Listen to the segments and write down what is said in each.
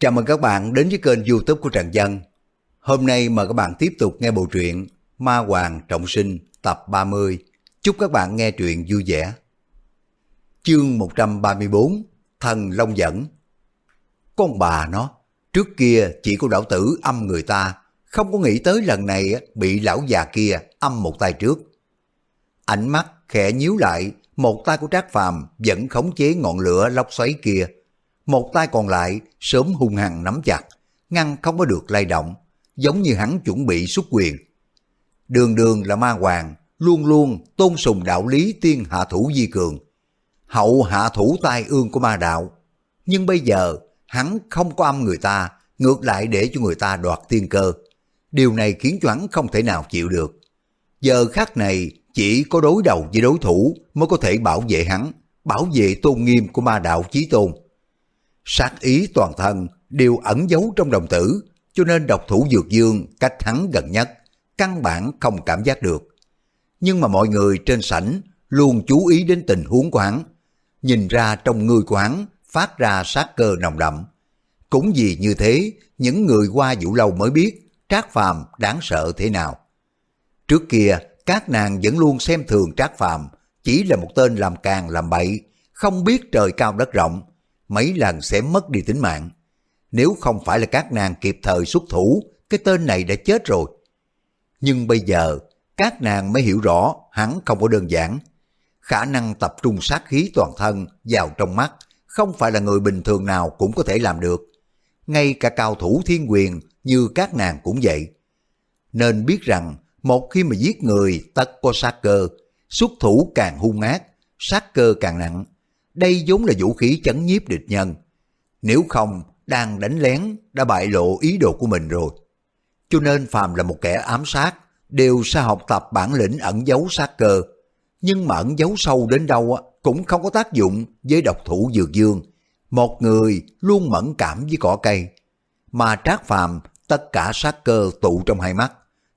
Chào mừng các bạn đến với kênh youtube của Trần Dân. Hôm nay mời các bạn tiếp tục nghe bộ truyện Ma Hoàng Trọng Sinh tập 30. Chúc các bạn nghe truyện vui vẻ. Chương 134 Thần Long Dẫn Con bà nó, trước kia chỉ có đạo tử âm người ta, không có nghĩ tới lần này bị lão già kia âm một tay trước. Ánh mắt khẽ nhíu lại, một tay của Trác Phàm vẫn khống chế ngọn lửa lốc xoáy kia một tay còn lại sớm hung hăng nắm chặt, ngăn không có được lay động, giống như hắn chuẩn bị xuất quyền. Đường đường là ma hoàng, luôn luôn tôn sùng đạo lý tiên hạ thủ di cường. Hậu hạ thủ tai ương của ma đạo. Nhưng bây giờ, hắn không có âm người ta, ngược lại để cho người ta đoạt tiên cơ. Điều này khiến cho hắn không thể nào chịu được. Giờ khắc này, chỉ có đối đầu với đối thủ mới có thể bảo vệ hắn, bảo vệ tôn nghiêm của ma đạo chí tôn sát ý toàn thân đều ẩn giấu trong đồng tử, cho nên độc thủ dược dương cách hắn gần nhất, căn bản không cảm giác được. Nhưng mà mọi người trên sảnh luôn chú ý đến tình huống của hắn, nhìn ra trong người của hắn phát ra sát cơ nồng đậm. Cũng vì như thế, những người qua vũ lâu mới biết Trác Phàm đáng sợ thế nào. Trước kia, các nàng vẫn luôn xem thường Trác Phàm chỉ là một tên làm càng làm bậy, không biết trời cao đất rộng, mấy lần sẽ mất đi tính mạng. Nếu không phải là các nàng kịp thời xuất thủ, cái tên này đã chết rồi. Nhưng bây giờ, các nàng mới hiểu rõ hắn không có đơn giản. Khả năng tập trung sát khí toàn thân vào trong mắt, không phải là người bình thường nào cũng có thể làm được. Ngay cả cao thủ thiên quyền như các nàng cũng vậy. Nên biết rằng, một khi mà giết người tất có sát cơ, xuất thủ càng hung ác, sát cơ càng nặng, đây vốn là vũ khí chấn nhiếp địch nhân. Nếu không, đang đánh lén đã bại lộ ý đồ của mình rồi. Cho nên phàm là một kẻ ám sát, đều sẽ học tập bản lĩnh ẩn giấu sát cơ. Nhưng mà ẩn giấu sâu đến đâu cũng không có tác dụng với độc thủ dược dương. Một người luôn mẫn cảm với cỏ cây. Mà trác phàm tất cả sát cơ tụ trong hai mắt.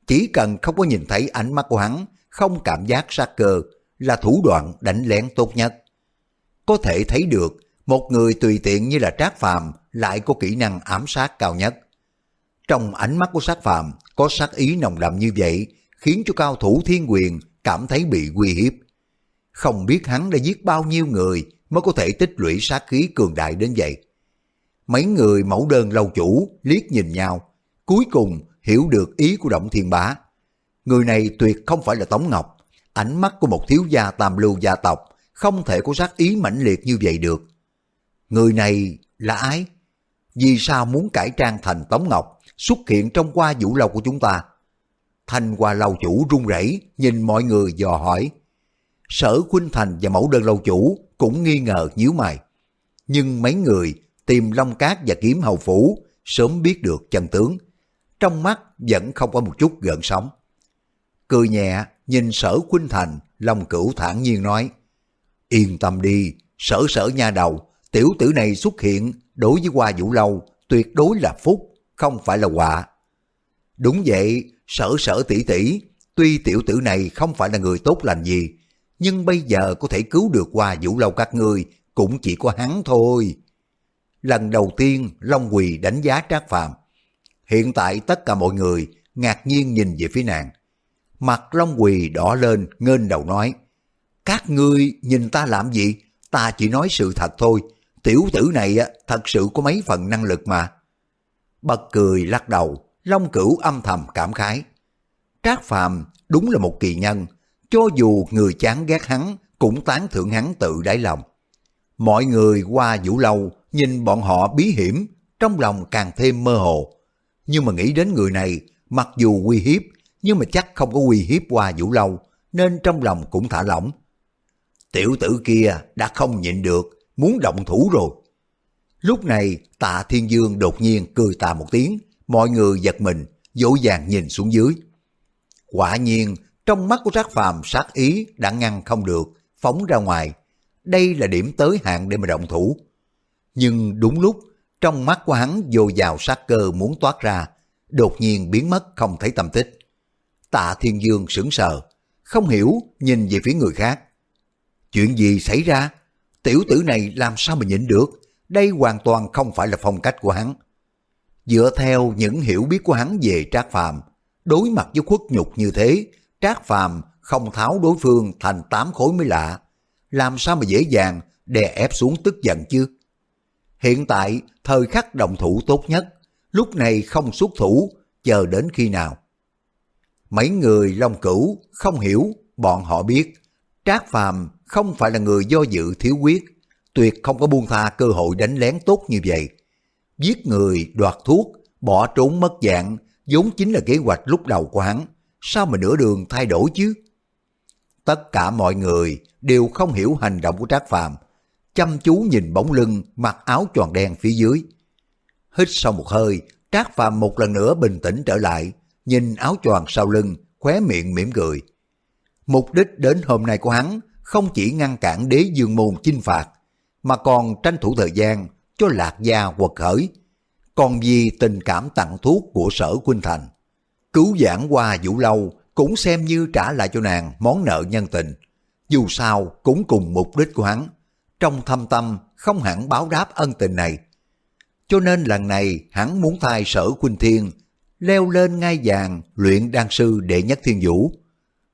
Chỉ cần không có nhìn thấy ánh mắt của hắn, không cảm giác sát cơ là thủ đoạn đánh lén tốt nhất. Có thể thấy được một người tùy tiện như là Trác Phàm lại có kỹ năng ám sát cao nhất. Trong ánh mắt của sát phàm có sát ý nồng đậm như vậy khiến cho cao thủ thiên quyền cảm thấy bị uy hiếp. Không biết hắn đã giết bao nhiêu người mới có thể tích lũy sát khí cường đại đến vậy. Mấy người mẫu đơn lâu chủ liếc nhìn nhau, cuối cùng hiểu được ý của Động Thiên Bá. Người này tuyệt không phải là Tống Ngọc, ánh mắt của một thiếu gia tam lưu gia tộc không thể có sát ý mãnh liệt như vậy được. Người này là ai? Vì sao muốn cải trang thành Tống Ngọc xuất hiện trong qua vũ lâu của chúng ta? Thanh qua lâu chủ run rẩy nhìn mọi người dò hỏi. Sở Khuynh Thành và mẫu đơn lâu chủ cũng nghi ngờ nhíu mày. Nhưng mấy người tìm Long Cát và Kiếm Hầu Phủ sớm biết được chân tướng. Trong mắt vẫn không có một chút gợn sóng. Cười nhẹ nhìn sở Khuynh Thành, Long Cửu thản nhiên nói. Yên tâm đi, sở sở nha đầu, tiểu tử này xuất hiện đối với Hoa Vũ Lâu tuyệt đối là phúc, không phải là họa. Đúng vậy, sở sở tỷ tỷ, tuy tiểu tử này không phải là người tốt lành gì, nhưng bây giờ có thể cứu được Hoa Vũ Lâu các ngươi cũng chỉ có hắn thôi. Lần đầu tiên Long Quỳ đánh giá Trác Phàm. Hiện tại tất cả mọi người ngạc nhiên nhìn về phía nàng. Mặt Long Quỳ đỏ lên, ngên đầu nói. Các ngươi nhìn ta làm gì? Ta chỉ nói sự thật thôi. Tiểu tử này thật sự có mấy phần năng lực mà. Bật cười lắc đầu, Long Cửu âm thầm cảm khái. Trác Phàm đúng là một kỳ nhân, cho dù người chán ghét hắn cũng tán thưởng hắn tự đáy lòng. Mọi người qua vũ lâu nhìn bọn họ bí hiểm, trong lòng càng thêm mơ hồ. Nhưng mà nghĩ đến người này, mặc dù uy hiếp, nhưng mà chắc không có uy hiếp qua vũ lâu, nên trong lòng cũng thả lỏng. Tiểu tử kia đã không nhịn được, muốn động thủ rồi. Lúc này tạ thiên dương đột nhiên cười tà một tiếng, mọi người giật mình, dỗ dàng nhìn xuống dưới. Quả nhiên, trong mắt của Trác Phàm sát ý đã ngăn không được, phóng ra ngoài. Đây là điểm tới hạn để mà động thủ. Nhưng đúng lúc, trong mắt của hắn dồi dào sát cơ muốn toát ra, đột nhiên biến mất không thấy tâm tích. Tạ Thiên Dương sững sờ, không hiểu nhìn về phía người khác. Chuyện gì xảy ra? Tiểu tử này làm sao mà nhịn được? Đây hoàn toàn không phải là phong cách của hắn. Dựa theo những hiểu biết của hắn về Trác Phàm, đối mặt với khuất nhục như thế, Trác Phàm không tháo đối phương thành tám khối mới lạ. Làm sao mà dễ dàng đè ép xuống tức giận chứ? Hiện tại, thời khắc động thủ tốt nhất, lúc này không xuất thủ, chờ đến khi nào? Mấy người Long Cửu không hiểu, bọn họ biết, Trác Phàm không phải là người do dự thiếu quyết, tuyệt không có buông tha cơ hội đánh lén tốt như vậy. Giết người, đoạt thuốc, bỏ trốn mất dạng, vốn chính là kế hoạch lúc đầu của hắn, sao mà nửa đường thay đổi chứ? Tất cả mọi người đều không hiểu hành động của Trác Phàm, chăm chú nhìn bóng lưng mặc áo tròn đen phía dưới. Hít sau một hơi, Trác Phàm một lần nữa bình tĩnh trở lại, nhìn áo choàng sau lưng, khóe miệng mỉm cười. Mục đích đến hôm nay của hắn không chỉ ngăn cản đế dương môn chinh phạt, mà còn tranh thủ thời gian cho lạc gia quật khởi, còn vì tình cảm tặng thuốc của sở Quynh Thành. Cứu giảng qua Vũ Lâu cũng xem như trả lại cho nàng món nợ nhân tình. Dù sao cũng cùng mục đích của hắn, trong thâm tâm không hẳn báo đáp ân tình này. Cho nên lần này hắn muốn thay sở Quynh Thiên leo lên ngai vàng luyện đan sư đệ nhất thiên vũ.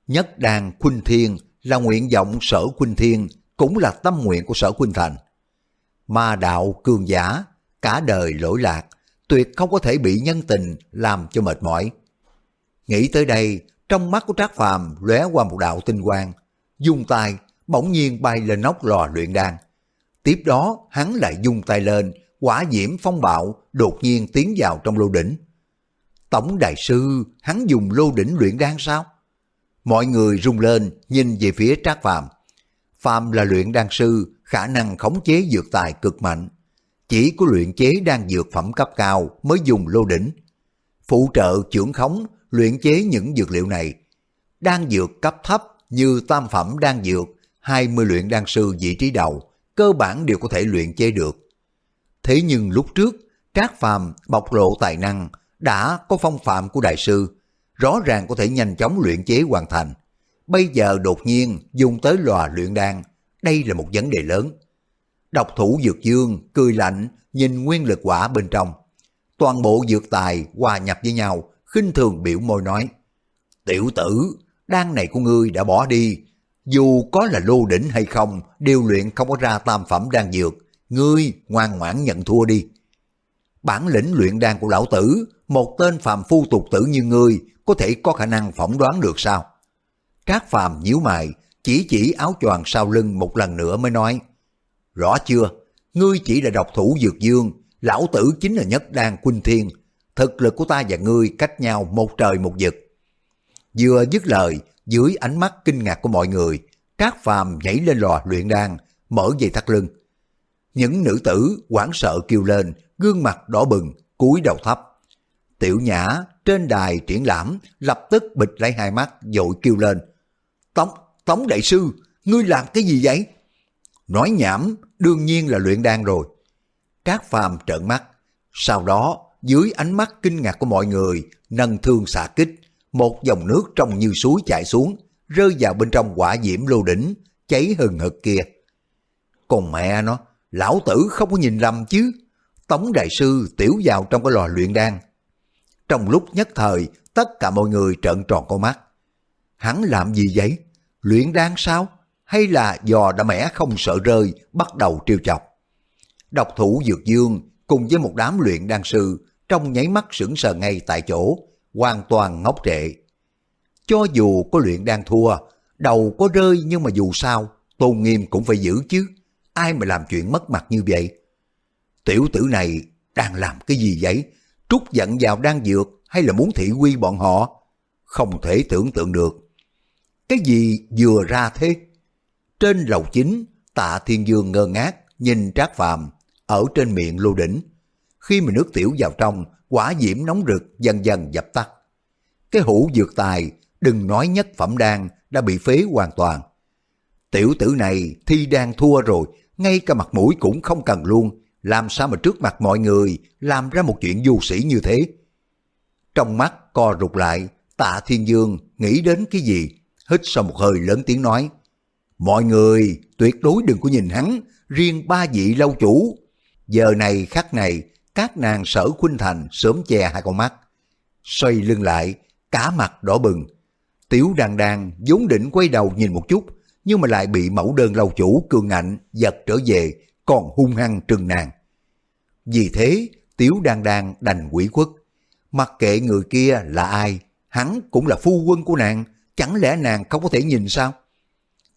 Nhất đàn Quynh Thiên là nguyện vọng sở Quynh Thiên cũng là tâm nguyện của sở Quynh Thành. Ma đạo cường giả, cả đời lỗi lạc, tuyệt không có thể bị nhân tình làm cho mệt mỏi. Nghĩ tới đây, trong mắt của Trác Phàm lóe qua một đạo tinh quang, dùng tay bỗng nhiên bay lên nóc lò luyện đan. Tiếp đó, hắn lại dùng tay lên, quả diễm phong bạo đột nhiên tiến vào trong lô đỉnh. Tổng đại sư, hắn dùng lô đỉnh luyện đan sao? Mọi người rung lên, nhìn về phía Trác Phàm. Phàm là luyện đan sư, khả năng khống chế dược tài cực mạnh. Chỉ có luyện chế đan dược phẩm cấp cao mới dùng lô đỉnh. Phụ trợ trưởng khống, luyện chế những dược liệu này. Đan dược cấp thấp như tam phẩm đan dược, 20 luyện đan sư vị trí đầu, cơ bản đều có thể luyện chế được. Thế nhưng lúc trước, Trác Phàm bộc lộ tài năng, đã có phong phạm của đại sư, rõ ràng có thể nhanh chóng luyện chế hoàn thành. Bây giờ đột nhiên dùng tới lò luyện đan, đây là một vấn đề lớn. Độc thủ dược dương, cười lạnh, nhìn nguyên lực quả bên trong. Toàn bộ dược tài hòa nhập với nhau, khinh thường biểu môi nói. Tiểu tử, đan này của ngươi đã bỏ đi. Dù có là lô đỉnh hay không, điều luyện không có ra tam phẩm đan dược. Ngươi ngoan ngoãn nhận thua đi. Bản lĩnh luyện đan của lão tử, một tên phàm phu tục tử như ngươi, có thể có khả năng phỏng đoán được sao? Trác phàm nhíu mày, chỉ chỉ áo choàng sau lưng một lần nữa mới nói. Rõ chưa, ngươi chỉ là độc thủ dược dương, lão tử chính là nhất đan quynh thiên. Thực lực của ta và ngươi cách nhau một trời một vực. Vừa dứt lời, dưới ánh mắt kinh ngạc của mọi người, Trác phàm nhảy lên lò luyện đan, mở dây thắt lưng. Những nữ tử hoảng sợ kêu lên, gương mặt đỏ bừng, cúi đầu thấp. Tiểu Nhã trên đài triển lãm lập tức bịch lấy hai mắt dội kêu lên. Tống, Tống Đại Sư, ngươi làm cái gì vậy? Nói nhảm, đương nhiên là luyện đan rồi. Trác Phàm trợn mắt. Sau đó, dưới ánh mắt kinh ngạc của mọi người, nâng thương xạ kích, một dòng nước trong như suối chảy xuống, rơi vào bên trong quả diễm lô đỉnh, cháy hừng hực kia. Còn mẹ nó, lão tử không có nhìn lầm chứ. Tống Đại Sư tiểu vào trong cái lò luyện đan, trong lúc nhất thời, tất cả mọi người trợn tròn con mắt. Hắn làm gì vậy? Luyện đan sao? Hay là giò đã mẻ không sợ rơi, bắt đầu trêu chọc? Độc thủ Dược Dương cùng với một đám luyện đan sư trong nháy mắt sững sờ ngay tại chỗ, hoàn toàn ngốc trệ. Cho dù có luyện đan thua, đầu có rơi nhưng mà dù sao, tôn nghiêm cũng phải giữ chứ. Ai mà làm chuyện mất mặt như vậy? Tiểu tử này đang làm cái gì vậy? Trút giận vào đang dược hay là muốn thị quy bọn họ? Không thể tưởng tượng được. Cái gì vừa ra thế? Trên lầu chính, tạ thiên dương ngơ ngác, nhìn trác phàm, ở trên miệng lô đỉnh. Khi mà nước tiểu vào trong, quả diễm nóng rực dần dần dập tắt. Cái hũ dược tài, đừng nói nhất phẩm đan, đã bị phế hoàn toàn. Tiểu tử này thi đang thua rồi, ngay cả mặt mũi cũng không cần luôn, làm sao mà trước mặt mọi người làm ra một chuyện du sĩ như thế. Trong mắt co rụt lại, tạ thiên dương nghĩ đến cái gì, hít sau một hơi lớn tiếng nói. Mọi người tuyệt đối đừng có nhìn hắn, riêng ba vị lâu chủ. Giờ này khắc này, các nàng sở khuynh thành sớm che hai con mắt. Xoay lưng lại, cả mặt đỏ bừng. Tiểu đàn đàn vốn định quay đầu nhìn một chút, nhưng mà lại bị mẫu đơn lâu chủ cường ngạnh giật trở về, còn hung hăng trừng nàng. Vì thế, Tiểu đan đan đành quỷ quất Mặc kệ người kia là ai, hắn cũng là phu quân của nàng, chẳng lẽ nàng không có thể nhìn sao?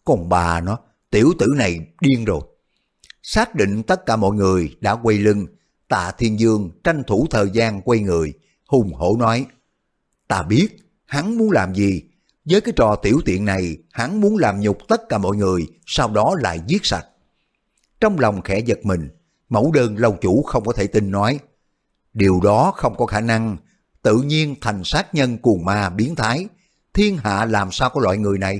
Còn bà nó, tiểu tử này điên rồi. Xác định tất cả mọi người đã quay lưng, tạ thiên dương tranh thủ thời gian quay người, hùng hổ nói, ta biết hắn muốn làm gì, với cái trò tiểu tiện này hắn muốn làm nhục tất cả mọi người, sau đó lại giết sạch. Trong lòng khẽ giật mình, mẫu đơn lâu chủ không có thể tin nói, điều đó không có khả năng, tự nhiên thành sát nhân cuồng ma biến thái, thiên hạ làm sao có loại người này.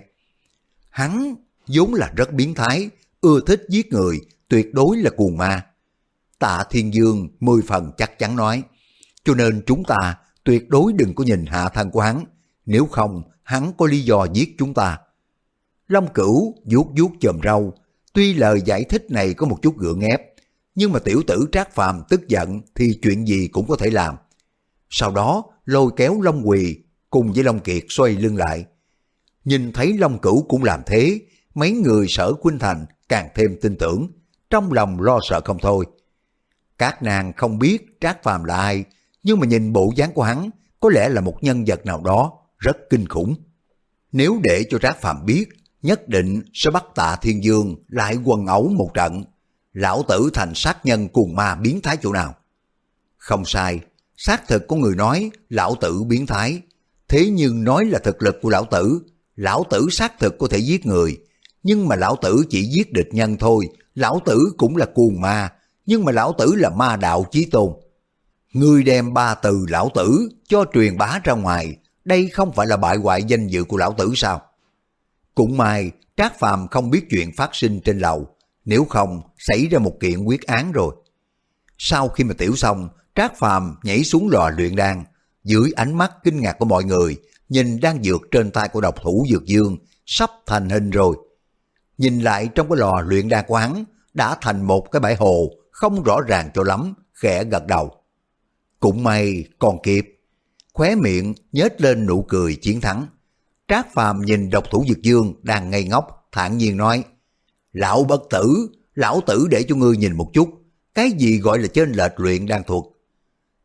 Hắn vốn là rất biến thái, ưa thích giết người, tuyệt đối là cuồng ma. Tạ Thiên Dương mười phần chắc chắn nói, cho nên chúng ta tuyệt đối đừng có nhìn hạ thân của hắn, nếu không hắn có lý do giết chúng ta. Long Cửu vuốt vuốt chòm râu, tuy lời giải thích này có một chút gượng ép, nhưng mà tiểu tử Trác Phàm tức giận thì chuyện gì cũng có thể làm. Sau đó lôi kéo Long Quỳ cùng với Long Kiệt xoay lưng lại. Nhìn thấy Long Cửu cũng làm thế, mấy người sở quynh Thành càng thêm tin tưởng, trong lòng lo sợ không thôi. Các nàng không biết Trác Phàm là ai, nhưng mà nhìn bộ dáng của hắn, có lẽ là một nhân vật nào đó rất kinh khủng. Nếu để cho Trác Phàm biết, nhất định sẽ bắt tạ Thiên Dương lại quần ấu một trận. Lão tử thành sát nhân cuồng ma biến thái chỗ nào? Không sai, xác thực có người nói lão tử biến thái. Thế nhưng nói là thực lực của lão tử, lão tử xác thực có thể giết người. Nhưng mà lão tử chỉ giết địch nhân thôi, lão tử cũng là cuồng ma, nhưng mà lão tử là ma đạo chí tôn. Ngươi đem ba từ lão tử cho truyền bá ra ngoài, đây không phải là bại hoại danh dự của lão tử sao? Cũng may, Trác Phàm không biết chuyện phát sinh trên lầu, nếu không xảy ra một kiện quyết án rồi. Sau khi mà tiểu xong, Trác Phàm nhảy xuống lò luyện đan, dưới ánh mắt kinh ngạc của mọi người, nhìn đang dược trên tay của độc thủ dược dương, sắp thành hình rồi. Nhìn lại trong cái lò luyện đan quán, đã thành một cái bãi hồ, không rõ ràng cho lắm, khẽ gật đầu. Cũng may còn kịp, khóe miệng nhếch lên nụ cười chiến thắng. Trác Phàm nhìn độc thủ Dược Dương đang ngây ngốc, thản nhiên nói, Lão bất tử, lão tử để cho ngươi nhìn một chút, cái gì gọi là trên lệch luyện đang thuộc.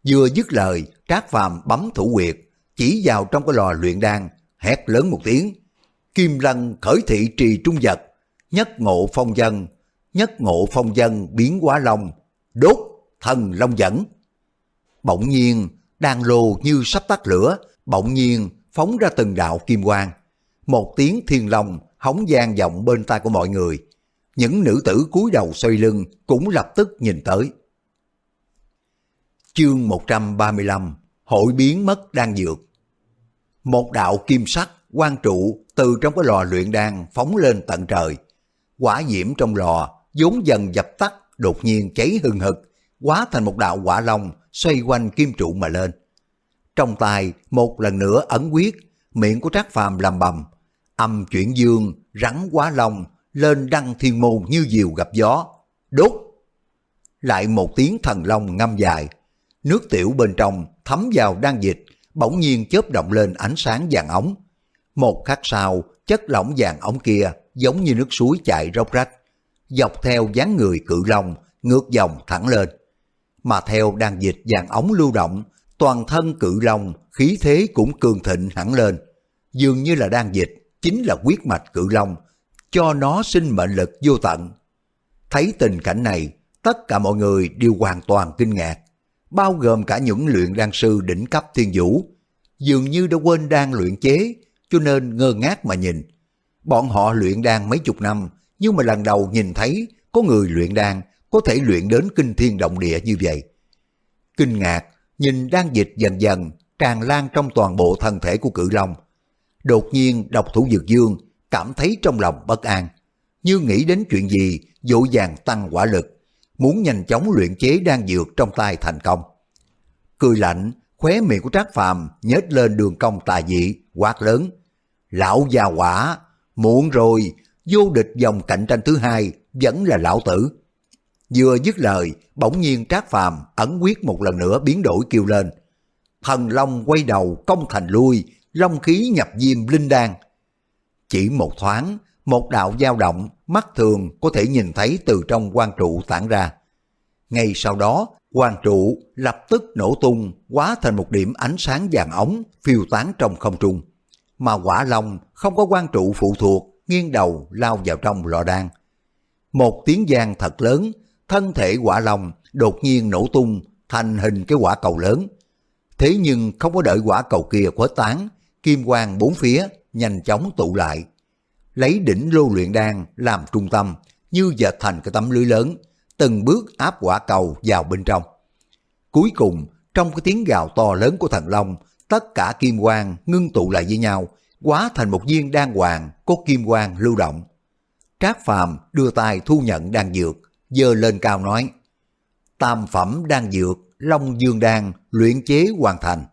Vừa dứt lời, Trác Phàm bấm thủ quyệt, chỉ vào trong cái lò luyện đan, hét lớn một tiếng. Kim lân khởi thị trì trung vật, nhất ngộ phong dân, nhất ngộ phong dân biến hóa long, đốt thần long dẫn. Bỗng nhiên, đan lô như sắp tắt lửa, bỗng nhiên phóng ra từng đạo kim quang. Một tiếng thiên long hóng gian vọng bên tai của mọi người. Những nữ tử cúi đầu xoay lưng cũng lập tức nhìn tới. Chương 135 Hội biến mất đang dược Một đạo kim sắc quan trụ từ trong cái lò luyện đan phóng lên tận trời. Quả diễm trong lò vốn dần dập tắt đột nhiên cháy hừng hực, hóa thành một đạo quả long xoay quanh kim trụ mà lên. Trong tay một lần nữa ấn quyết, miệng của Trác Phàm làm bầm, âm chuyển dương, rắn quá lòng lên đăng thiên môn như diều gặp gió, đốt. Lại một tiếng thần long ngâm dài, nước tiểu bên trong thấm vào đan dịch, bỗng nhiên chớp động lên ánh sáng vàng ống. Một khắc sau, chất lỏng vàng ống kia giống như nước suối chạy róc rách, dọc theo dáng người cự long, ngược dòng thẳng lên. Mà theo đan dịch vàng ống lưu động, toàn thân cự long khí thế cũng cường thịnh hẳn lên. Dường như là đang dịch, chính là quyết mạch cự long, cho nó sinh mệnh lực vô tận. Thấy tình cảnh này, tất cả mọi người đều hoàn toàn kinh ngạc, bao gồm cả những luyện đan sư đỉnh cấp thiên vũ. Dường như đã quên đang luyện chế, cho nên ngơ ngác mà nhìn. Bọn họ luyện đan mấy chục năm, nhưng mà lần đầu nhìn thấy có người luyện đan có thể luyện đến kinh thiên động địa như vậy. Kinh ngạc, nhìn đang dịch dần dần tràn lan trong toàn bộ thân thể của cự long. Đột nhiên độc thủ dược dương cảm thấy trong lòng bất an, như nghĩ đến chuyện gì dội vàng tăng quả lực, muốn nhanh chóng luyện chế đan dược trong tay thành công. Cười lạnh, khóe miệng của Trác Phàm nhếch lên đường cong tà dị, quát lớn. Lão già quả, muộn rồi, vô địch dòng cạnh tranh thứ hai vẫn là lão tử. Vừa dứt lời, bỗng nhiên Trác Phàm ẩn quyết một lần nữa biến đổi kêu lên. Thần Long quay đầu công thành lui, long khí nhập diêm linh đan. Chỉ một thoáng, một đạo dao động, mắt thường có thể nhìn thấy từ trong quan trụ tản ra. Ngay sau đó, quan trụ lập tức nổ tung, hóa thành một điểm ánh sáng vàng ống, phiêu tán trong không trung. Mà quả long không có quan trụ phụ thuộc, nghiêng đầu lao vào trong lò đan. Một tiếng giang thật lớn, thân thể quả lòng đột nhiên nổ tung thành hình cái quả cầu lớn. Thế nhưng không có đợi quả cầu kia khuếch tán, kim quang bốn phía nhanh chóng tụ lại. Lấy đỉnh lô luyện đan làm trung tâm, như dệt thành cái tấm lưới lớn, từng bước áp quả cầu vào bên trong. Cuối cùng, trong cái tiếng gào to lớn của thần long, tất cả kim quang ngưng tụ lại với nhau, hóa thành một viên đan hoàng có kim quang lưu động. Trác Phàm đưa tay thu nhận đan dược, giơ lên cao nói, tam phẩm đang dược, Long Dương đan, luyện chế hoàn thành.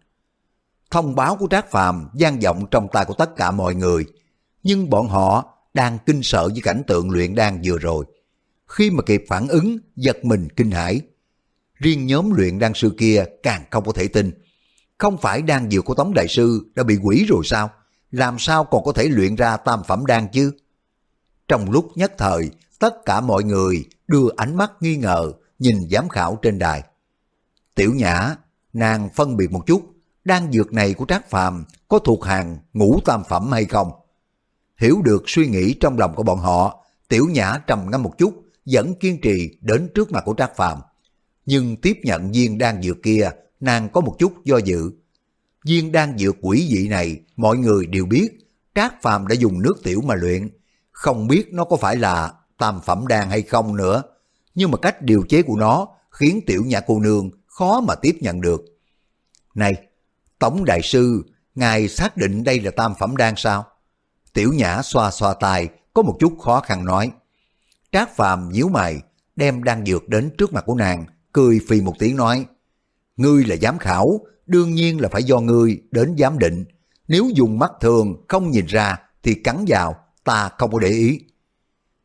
Thông báo của Trác Phàm gian vọng trong tai của tất cả mọi người, nhưng bọn họ đang kinh sợ với cảnh tượng luyện đan vừa rồi. Khi mà kịp phản ứng, giật mình kinh hãi. Riêng nhóm luyện đan sư kia càng không có thể tin. Không phải đan dược của Tống Đại Sư đã bị quỷ rồi sao? Làm sao còn có thể luyện ra tam phẩm đan chứ? Trong lúc nhất thời, tất cả mọi người đưa ánh mắt nghi ngờ nhìn giám khảo trên đài. Tiểu Nhã, nàng phân biệt một chút, đan dược này của Trác Phàm có thuộc hàng ngũ tam phẩm hay không? Hiểu được suy nghĩ trong lòng của bọn họ, Tiểu Nhã trầm ngâm một chút, vẫn kiên trì đến trước mặt của Trác Phàm. Nhưng tiếp nhận viên đan dược kia, nàng có một chút do dự. Viên đan dược quỷ dị này, mọi người đều biết, Trác Phàm đã dùng nước tiểu mà luyện, không biết nó có phải là tam phẩm đan hay không nữa. Nhưng mà cách điều chế của nó khiến tiểu nhã cô nương khó mà tiếp nhận được. Này, Tổng Đại Sư, Ngài xác định đây là tam phẩm đan sao? Tiểu Nhã xoa xoa tay, có một chút khó khăn nói. Trác Phàm nhíu mày, đem đan dược đến trước mặt của nàng, cười phì một tiếng nói. Ngươi là giám khảo, đương nhiên là phải do ngươi đến giám định. Nếu dùng mắt thường không nhìn ra thì cắn vào, ta không có để ý.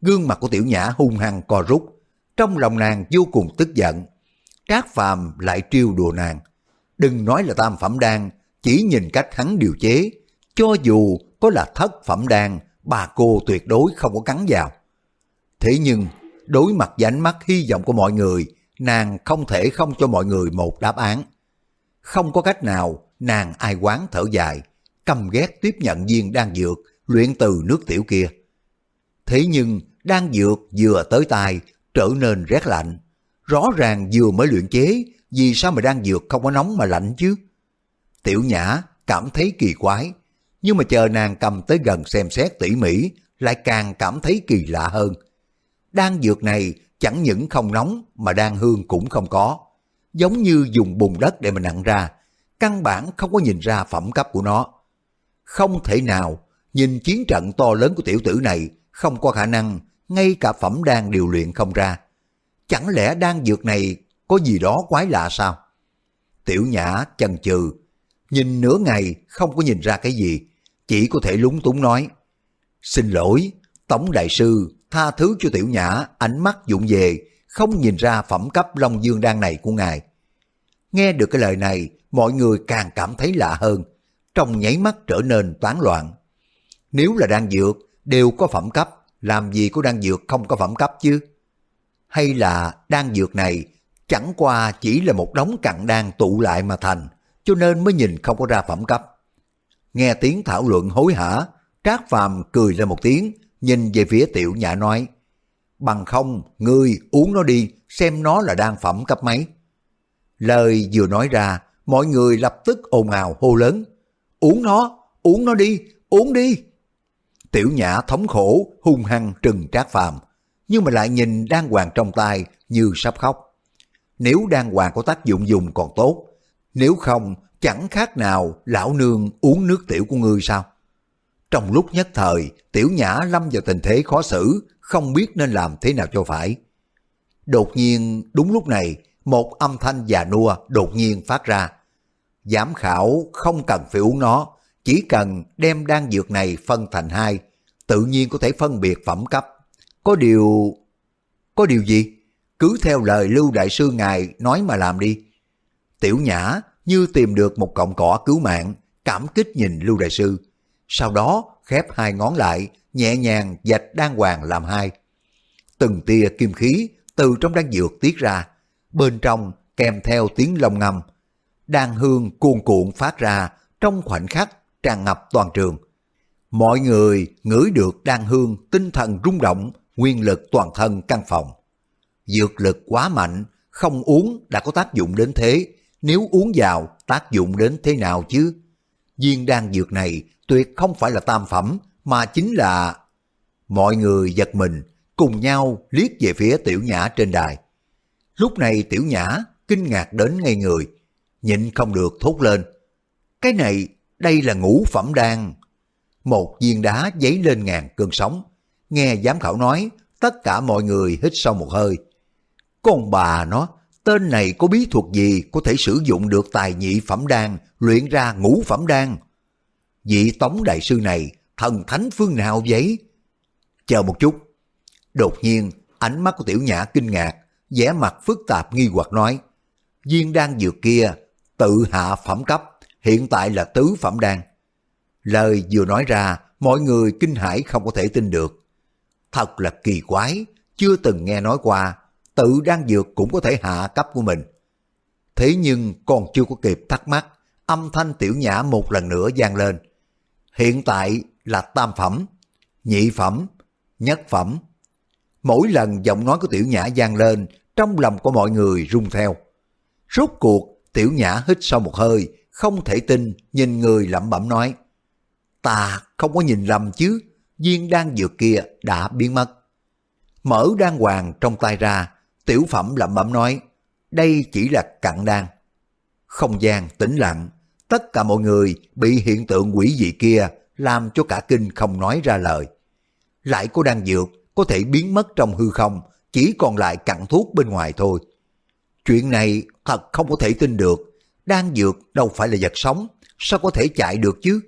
Gương mặt của Tiểu Nhã hung hăng co rút, trong lòng nàng vô cùng tức giận. Trác Phàm lại trêu đùa nàng. Đừng nói là tam phẩm đan, chỉ nhìn cách hắn điều chế, cho dù có là thất phẩm đan, bà cô tuyệt đối không có cắn vào. Thế nhưng, đối mặt với ánh mắt hy vọng của mọi người, nàng không thể không cho mọi người một đáp án. Không có cách nào, nàng ai quán thở dài, căm ghét tiếp nhận viên đan dược, luyện từ nước tiểu kia. Thế nhưng, đang dược vừa tới tay, trở nên rét lạnh. Rõ ràng vừa mới luyện chế, vì sao mà đang dược không có nóng mà lạnh chứ? Tiểu Nhã cảm thấy kỳ quái, nhưng mà chờ nàng cầm tới gần xem xét tỉ mỉ, lại càng cảm thấy kỳ lạ hơn. Đan dược này chẳng những không nóng mà đan hương cũng không có. Giống như dùng bùn đất để mà nặng ra, căn bản không có nhìn ra phẩm cấp của nó. Không thể nào, nhìn chiến trận to lớn của tiểu tử này, không có khả năng ngay cả phẩm đan điều luyện không ra. Chẳng lẽ đan dược này có gì đó quái lạ sao? Tiểu Nhã chần chừ, nhìn nửa ngày không có nhìn ra cái gì, chỉ có thể lúng túng nói. Xin lỗi, Tổng Đại Sư, tha thứ cho Tiểu Nhã, ánh mắt dụng về, không nhìn ra phẩm cấp Long Dương Đan này của ngài. Nghe được cái lời này, mọi người càng cảm thấy lạ hơn, trong nháy mắt trở nên toán loạn. Nếu là đan dược, đều có phẩm cấp, làm gì có đan dược không có phẩm cấp chứ? Hay là đan dược này chẳng qua chỉ là một đống cặn đan tụ lại mà thành, cho nên mới nhìn không có ra phẩm cấp. Nghe tiếng thảo luận hối hả, Trác Phàm cười lên một tiếng, nhìn về phía tiểu nhã nói, bằng không, ngươi uống nó đi, xem nó là đan phẩm cấp mấy. Lời vừa nói ra, mọi người lập tức ồn ào hô lớn, uống nó, uống nó đi, uống đi. Tiểu nhã thống khổ, hung hăng trừng Trác Phàm nhưng mà lại nhìn đan hoàng trong tay như sắp khóc. Nếu đan hoàng có tác dụng dùng còn tốt, nếu không chẳng khác nào lão nương uống nước tiểu của ngươi sao? Trong lúc nhất thời, tiểu nhã lâm vào tình thế khó xử, không biết nên làm thế nào cho phải. Đột nhiên, đúng lúc này, một âm thanh già nua đột nhiên phát ra. Giám khảo không cần phải uống nó, chỉ cần đem đan dược này phân thành hai, tự nhiên có thể phân biệt phẩm cấp. Có điều... Có điều gì? cứ theo lời Lưu Đại Sư Ngài nói mà làm đi. Tiểu Nhã như tìm được một cọng cỏ cứu mạng, cảm kích nhìn Lưu Đại Sư. Sau đó khép hai ngón lại, nhẹ nhàng dạch đan hoàng làm hai. Từng tia kim khí từ trong đan dược tiết ra, bên trong kèm theo tiếng lồng ngầm Đan hương cuồn cuộn phát ra trong khoảnh khắc tràn ngập toàn trường. Mọi người ngửi được đan hương tinh thần rung động, nguyên lực toàn thân căn phòng. Dược lực quá mạnh, không uống đã có tác dụng đến thế, nếu uống vào tác dụng đến thế nào chứ? Viên đan dược này tuyệt không phải là tam phẩm, mà chính là... Mọi người giật mình, cùng nhau liếc về phía tiểu nhã trên đài. Lúc này tiểu nhã kinh ngạc đến ngay người, nhịn không được thốt lên. Cái này, đây là ngũ phẩm đan. Một viên đá giấy lên ngàn cơn sóng. Nghe giám khảo nói, tất cả mọi người hít sâu một hơi. Con bà nó, tên này có bí thuật gì có thể sử dụng được tài nhị phẩm đan, luyện ra ngũ phẩm đan? Vị tống đại sư này, thần thánh phương nào vậy? Chờ một chút. Đột nhiên, ánh mắt của tiểu nhã kinh ngạc, vẻ mặt phức tạp nghi hoặc nói. Viên đan dược kia, tự hạ phẩm cấp, hiện tại là tứ phẩm đan. Lời vừa nói ra, mọi người kinh hãi không có thể tin được. Thật là kỳ quái, chưa từng nghe nói qua, tự đan dược cũng có thể hạ cấp của mình. Thế nhưng còn chưa có kịp thắc mắc, âm thanh tiểu nhã một lần nữa vang lên. Hiện tại là tam phẩm, nhị phẩm, nhất phẩm. Mỗi lần giọng nói của tiểu nhã vang lên, trong lòng của mọi người rung theo. Rốt cuộc, tiểu nhã hít sâu một hơi, không thể tin, nhìn người lẩm bẩm nói. Ta không có nhìn lầm chứ, viên đan dược kia đã biến mất. Mở đan hoàng trong tay ra, tiểu phẩm lẩm bẩm nói, đây chỉ là cặn đan. Không gian tĩnh lặng, tất cả mọi người bị hiện tượng quỷ dị kia làm cho cả kinh không nói ra lời. Lại có đan dược có thể biến mất trong hư không, chỉ còn lại cặn thuốc bên ngoài thôi. Chuyện này thật không có thể tin được, đan dược đâu phải là vật sống, sao có thể chạy được chứ?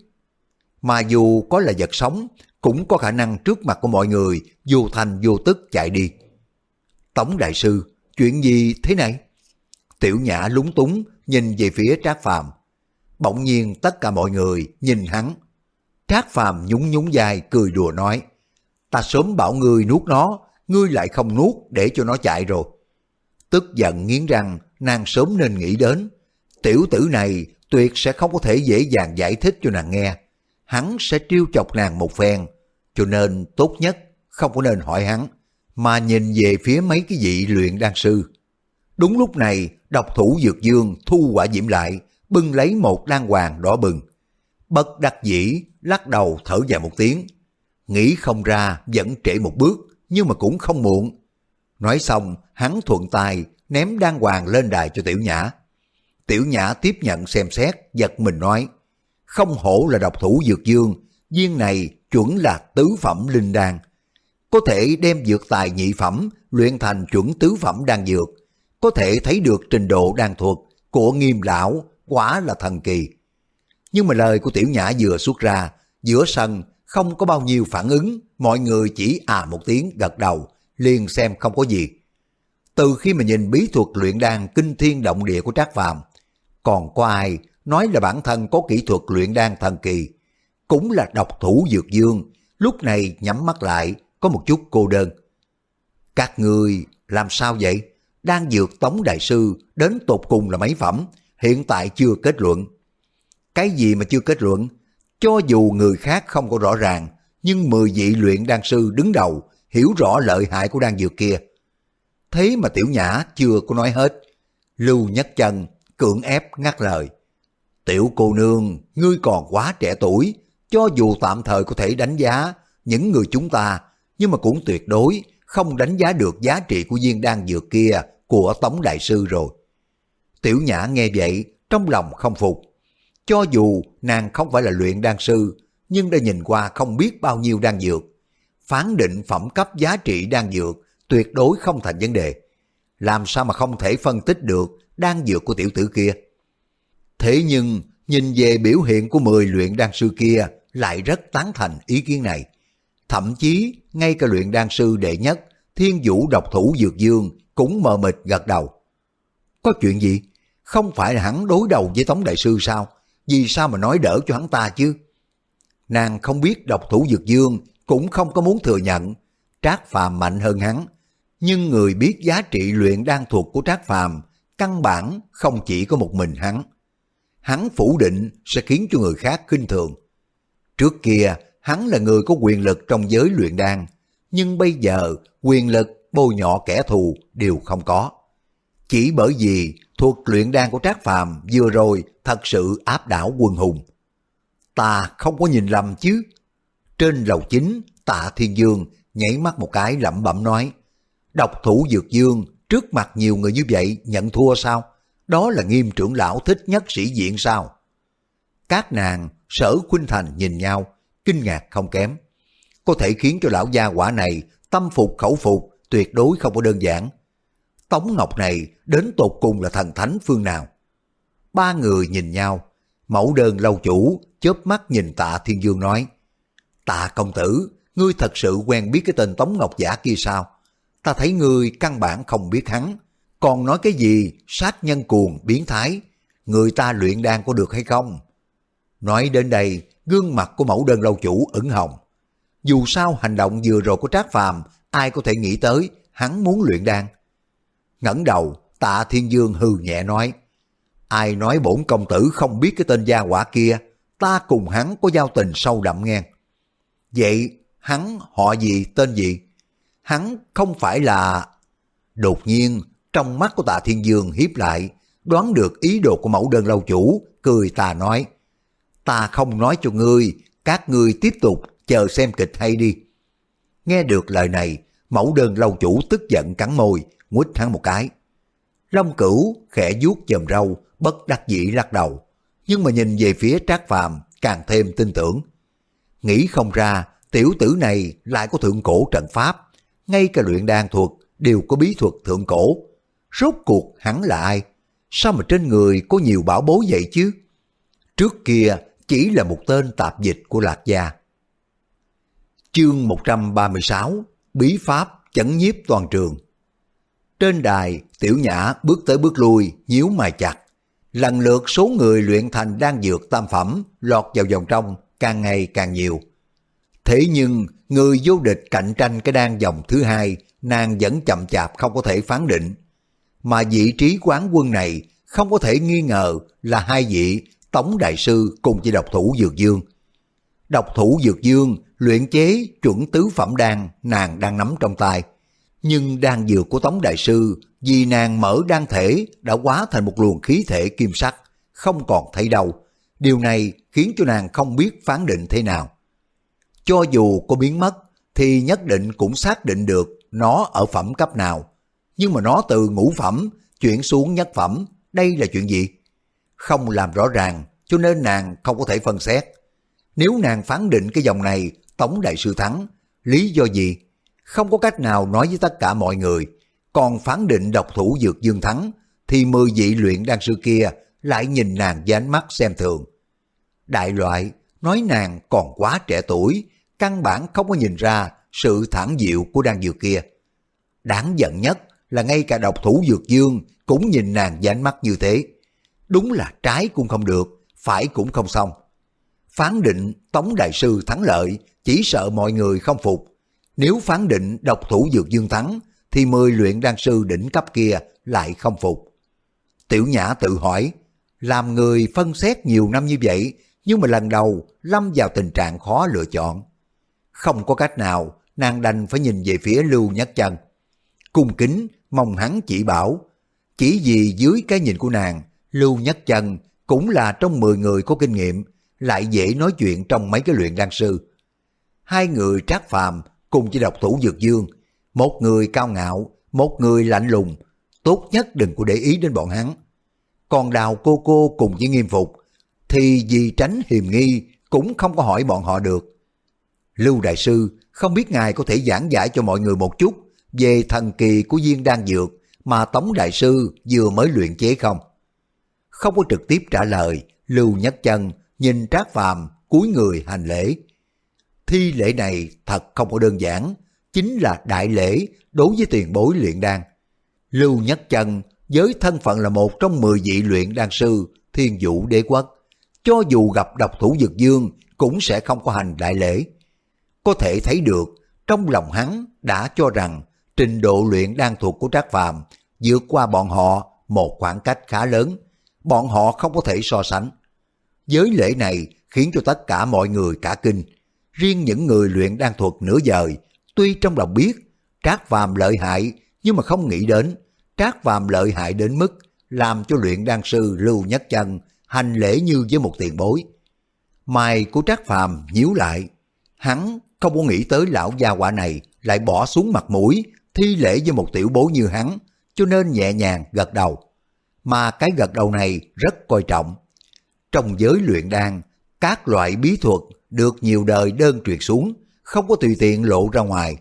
Mà dù có là vật sống, cũng có khả năng trước mặt của mọi người vô thành vô tức chạy đi. tổng Đại Sư, chuyện gì thế này? Tiểu Nhã lúng túng nhìn về phía Trác Phàm. Bỗng nhiên tất cả mọi người nhìn hắn. Trác Phàm nhún nhún dài cười đùa nói, ta sớm bảo ngươi nuốt nó, ngươi lại không nuốt để cho nó chạy rồi. Tức giận nghiến răng, nàng sớm nên nghĩ đến. Tiểu tử này tuyệt sẽ không có thể dễ dàng giải thích cho nàng nghe. Hắn sẽ trêu chọc nàng một phen, cho nên tốt nhất không có nên hỏi hắn, mà nhìn về phía mấy cái vị luyện đan sư. Đúng lúc này, độc thủ Dược Dương thu quả diễm lại, bưng lấy một đan hoàng đỏ bừng. Bất đắc dĩ, lắc đầu thở dài một tiếng. Nghĩ không ra vẫn trễ một bước, nhưng mà cũng không muộn. Nói xong, hắn thuận tay ném đan hoàng lên đài cho Tiểu Nhã. Tiểu Nhã tiếp nhận xem xét, giật mình nói, không hổ là độc thủ Dược Dương, viên này chuẩn là tứ phẩm linh đan. Có thể đem dược tài nhị phẩm luyện thành chuẩn tứ phẩm đan dược, có thể thấy được trình độ đan thuật của nghiêm lão quả là thần kỳ. Nhưng mà lời của tiểu nhã vừa xuất ra, giữa sân không có bao nhiêu phản ứng, mọi người chỉ à một tiếng gật đầu, liền xem không có gì. Từ khi mà nhìn bí thuật luyện đan kinh thiên động địa của Trác Phàm, còn có ai nói là bản thân có kỹ thuật luyện đan thần kỳ, cũng là độc thủ dược dương, lúc này nhắm mắt lại, có một chút cô đơn. Các người làm sao vậy? Đang dược tống đại sư đến tột cùng là mấy phẩm, hiện tại chưa kết luận. Cái gì mà chưa kết luận? Cho dù người khác không có rõ ràng, nhưng mười vị luyện đan sư đứng đầu hiểu rõ lợi hại của đan dược kia. Thế mà tiểu nhã chưa có nói hết. Lưu nhất chân, cưỡng ép ngắt lời. Tiểu cô nương, ngươi còn quá trẻ tuổi, cho dù tạm thời có thể đánh giá những người chúng ta, nhưng mà cũng tuyệt đối không đánh giá được giá trị của viên đan dược kia của Tống Đại Sư rồi. Tiểu Nhã nghe vậy, trong lòng không phục. Cho dù nàng không phải là luyện đan sư, nhưng đã nhìn qua không biết bao nhiêu đan dược. Phán định phẩm cấp giá trị đan dược tuyệt đối không thành vấn đề. Làm sao mà không thể phân tích được đang dược của tiểu tử kia? Thế nhưng, nhìn về biểu hiện của 10 luyện đan sư kia lại rất tán thành ý kiến này. Thậm chí, ngay cả luyện đan sư đệ nhất, thiên vũ độc thủ dược dương cũng mờ mịt gật đầu. Có chuyện gì? Không phải là hắn đối đầu với Tống Đại Sư sao? Vì sao mà nói đỡ cho hắn ta chứ? Nàng không biết độc thủ dược dương, cũng không có muốn thừa nhận. Trác Phàm mạnh hơn hắn. Nhưng người biết giá trị luyện đan thuật của Trác Phàm căn bản không chỉ có một mình hắn. Hắn phủ định sẽ khiến cho người khác khinh thường. Trước kia, hắn là người có quyền lực trong giới luyện đan, nhưng bây giờ quyền lực bôi nhọ kẻ thù đều không có. Chỉ bởi vì thuật luyện đan của Trác Phàm vừa rồi thật sự áp đảo quân hùng. Ta không có nhìn lầm chứ. Trên lầu chính, tạ thiên dương nhảy mắt một cái lẩm bẩm nói. Độc thủ dược dương trước mặt nhiều người như vậy nhận thua sao? Đó là nghiêm trưởng lão thích nhất sĩ diện sao? Các nàng sở khuynh thành nhìn nhau, kinh ngạc không kém. Có thể khiến cho lão gia quả này tâm phục khẩu phục tuyệt đối không có đơn giản. Tống Ngọc này đến tột cùng là thần thánh phương nào? Ba người nhìn nhau, mẫu đơn lâu chủ chớp mắt nhìn tạ thiên dương nói Tạ công tử, ngươi thật sự quen biết cái tên Tống Ngọc giả kia sao? Ta thấy người căn bản không biết hắn, còn nói cái gì sát nhân cuồng, biến thái, người ta luyện đan có được hay không? Nói đến đây, gương mặt của mẫu đơn lâu chủ ửng hồng. Dù sao hành động vừa rồi của Trác Phàm ai có thể nghĩ tới hắn muốn luyện đan. ngẩng đầu, tạ thiên dương hừ nhẹ nói, ai nói bổn công tử không biết cái tên gia quả kia, ta cùng hắn có giao tình sâu đậm nghe. Vậy hắn họ gì tên gì? Hắn không phải là... Đột nhiên, trong mắt của tạ thiên dương hiếp lại, đoán được ý đồ của mẫu đơn lâu chủ, cười ta nói, ta không nói cho ngươi, các ngươi tiếp tục chờ xem kịch hay đi. Nghe được lời này, mẫu đơn lâu chủ tức giận cắn môi, nguýt hắn một cái. Long cửu khẽ vuốt chòm râu, bất đắc dĩ lắc đầu, nhưng mà nhìn về phía trác phàm càng thêm tin tưởng. Nghĩ không ra, tiểu tử này lại có thượng cổ trận pháp, ngay cả luyện đan thuật đều có bí thuật thượng cổ. Rốt cuộc hắn là ai? Sao mà trên người có nhiều bảo bối vậy chứ? Trước kia chỉ là một tên tạp dịch của Lạc Gia. Chương 136 Bí Pháp chấn nhiếp toàn trường Trên đài, tiểu nhã bước tới bước lui, nhíu mày chặt. Lần lượt số người luyện thành đang dược tam phẩm lọt vào vòng trong càng ngày càng nhiều. Thế nhưng, người vô địch cạnh tranh cái đan dòng thứ hai, nàng vẫn chậm chạp không có thể phán định. Mà vị trí quán quân này không có thể nghi ngờ là hai vị Tống Đại Sư cùng với độc thủ Dược Dương. Độc thủ Dược Dương luyện chế chuẩn tứ phẩm đan nàng đang nắm trong tay. Nhưng đan dược của Tống Đại Sư vì nàng mở đan thể đã quá thành một luồng khí thể kim sắc, không còn thấy đâu. Điều này khiến cho nàng không biết phán định thế nào. Cho dù có biến mất thì nhất định cũng xác định được nó ở phẩm cấp nào. Nhưng mà nó từ ngũ phẩm chuyển xuống nhất phẩm, đây là chuyện gì? Không làm rõ ràng cho nên nàng không có thể phân xét. Nếu nàng phán định cái dòng này tổng Đại Sư thắng, lý do gì? Không có cách nào nói với tất cả mọi người, còn phán định độc thủ dược dương thắng, thì mười vị luyện đan sư kia lại nhìn nàng với ánh mắt xem thường. Đại loại, nói nàng còn quá trẻ tuổi, căn bản không có nhìn ra sự thản diệu của đan dược kia. Đáng giận nhất là ngay cả độc thủ dược dương cũng nhìn nàng với ánh mắt như thế. Đúng là trái cũng không được, phải cũng không xong. Phán định Tống Đại Sư thắng lợi, chỉ sợ mọi người không phục. Nếu phán định độc thủ dược dương thắng, thì mười luyện đan sư đỉnh cấp kia lại không phục. Tiểu Nhã tự hỏi, làm người phân xét nhiều năm như vậy, nhưng mà lần đầu lâm vào tình trạng khó lựa chọn. Không có cách nào, nàng đành phải nhìn về phía Lưu Nhất Chân. Cung kính, mong hắn chỉ bảo. Chỉ vì dưới cái nhìn của nàng, Lưu Nhất Chân cũng là trong 10 người có kinh nghiệm, lại dễ nói chuyện trong mấy cái luyện đan sư. Hai người trác phàm cùng chỉ độc thủ dược dương, một người cao ngạo, một người lạnh lùng, tốt nhất đừng có để ý đến bọn hắn. Còn đào cô cô cùng với nghiêm phục, thì vì tránh hiềm nghi cũng không có hỏi bọn họ được. Lưu Đại Sư không biết ngài có thể giảng giải cho mọi người một chút về thần kỳ của viên đan dược mà Tống Đại Sư vừa mới luyện chế không? Không có trực tiếp trả lời, Lưu Nhất Chân nhìn Trác Phàm cúi người hành lễ. Thi lễ này thật không có đơn giản, chính là đại lễ đối với tiền bối luyện đan. Lưu Nhất Chân với thân phận là một trong 10 vị luyện đan sư thiên vũ đế quốc, cho dù gặp độc thủ dược dương cũng sẽ không có hành đại lễ. Có thể thấy được, trong lòng hắn đã cho rằng trình độ luyện đan thuộc của Trác Phàm vượt qua bọn họ một khoảng cách khá lớn, bọn họ không có thể so sánh. Giới lễ này khiến cho tất cả mọi người cả kinh, riêng những người luyện đan thuật nửa dời, tuy trong lòng biết Trác Phàm lợi hại nhưng mà không nghĩ đến Trác Phàm lợi hại đến mức làm cho luyện đan sư Lưu Nhất Chân hành lễ như với một tiền bối. Mày của Trác Phàm nhíu lại, hắn không có nghĩ tới lão gia quả này lại bỏ xuống mặt mũi thi lễ với một tiểu bối như hắn, cho nên nhẹ nhàng gật đầu. Mà cái gật đầu này rất coi trọng. Trong giới luyện đan, các loại bí thuật được nhiều đời đơn truyền xuống, không có tùy tiện lộ ra ngoài.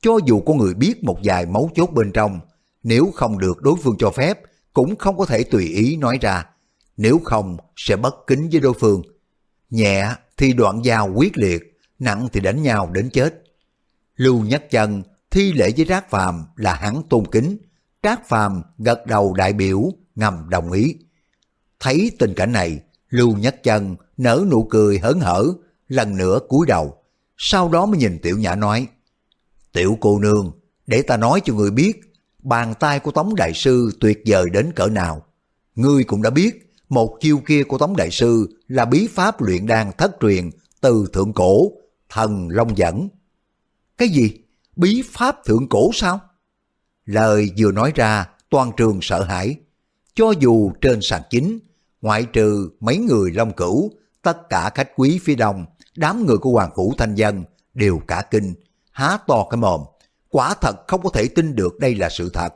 Cho dù có người biết một vài mấu chốt bên trong, nếu không được đối phương cho phép, cũng không có thể tùy ý nói ra. Nếu không, sẽ bất kính với đối phương. Nhẹ thì đoạn dao quyết liệt, nặng thì đánh nhau đến chết. Lưu Nhất Chân thi lễ với Trác Phàm là hắn tôn kính, Trác Phàm gật đầu đại biểu, ngầm đồng ý. Thấy tình cảnh này, Lưu Nhất Chân nở nụ cười hớn hở, lần nữa cúi đầu, sau đó mới nhìn Tiểu Nhã nói, Tiểu cô nương, để ta nói cho người biết, bàn tay của Tống Đại Sư tuyệt vời đến cỡ nào. Ngươi cũng đã biết, một chiêu kia của Tống Đại Sư là bí pháp luyện đan thất truyền từ thượng cổ, thần long dẫn. Cái gì? Bí pháp thượng cổ sao? Lời vừa nói ra, toàn trường sợ hãi. Cho dù trên sàn chính, ngoại trừ mấy người long cửu, tất cả khách quý phía đông, đám người của Hoàng Phủ Thanh Dân đều cả kinh, há to cái mồm. Quả thật không có thể tin được đây là sự thật.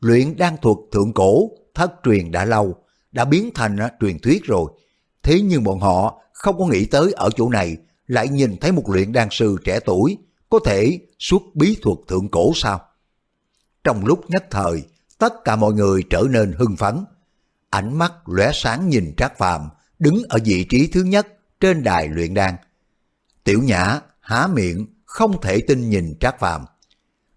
Luyện đan thuật thượng cổ, thất truyền đã lâu, đã biến thành truyền thuyết rồi. Thế nhưng bọn họ không có nghĩ tới ở chỗ này lại nhìn thấy một luyện đan sư trẻ tuổi có thể xuất bí thuật thượng cổ sao? Trong lúc nhất thời, tất cả mọi người trở nên hưng phấn. Ánh mắt lóe sáng nhìn Trác Phàm đứng ở vị trí thứ nhất trên đài luyện đan. Tiểu Nhã há miệng không thể tin nhìn Trác Phàm.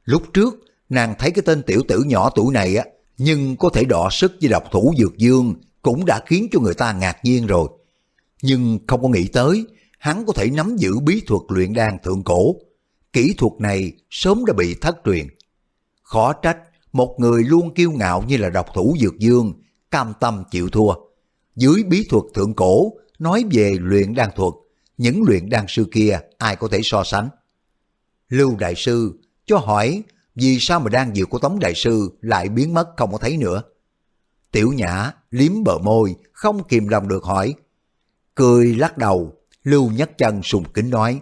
Lúc trước, nàng thấy cái tên tiểu tử nhỏ tuổi này á, nhưng có thể đọ sức với độc thủ dược dương cũng đã khiến cho người ta ngạc nhiên rồi. Nhưng không có nghĩ tới, hắn có thể nắm giữ bí thuật luyện đan thượng cổ. Kỹ thuật này sớm đã bị thất truyền. Khó trách, một người luôn kiêu ngạo như là độc thủ dược dương, cam tâm chịu thua. Dưới bí thuật thượng cổ, nói về luyện đan thuật, những luyện đan sư kia ai có thể so sánh. Lưu Đại Sư cho hỏi vì sao mà đan dược của Tống Đại Sư lại biến mất không có thấy nữa. Tiểu Nhã liếm bờ môi, không kìm lòng được hỏi. Cười lắc đầu, Lưu Nhất Chân sùng kính nói,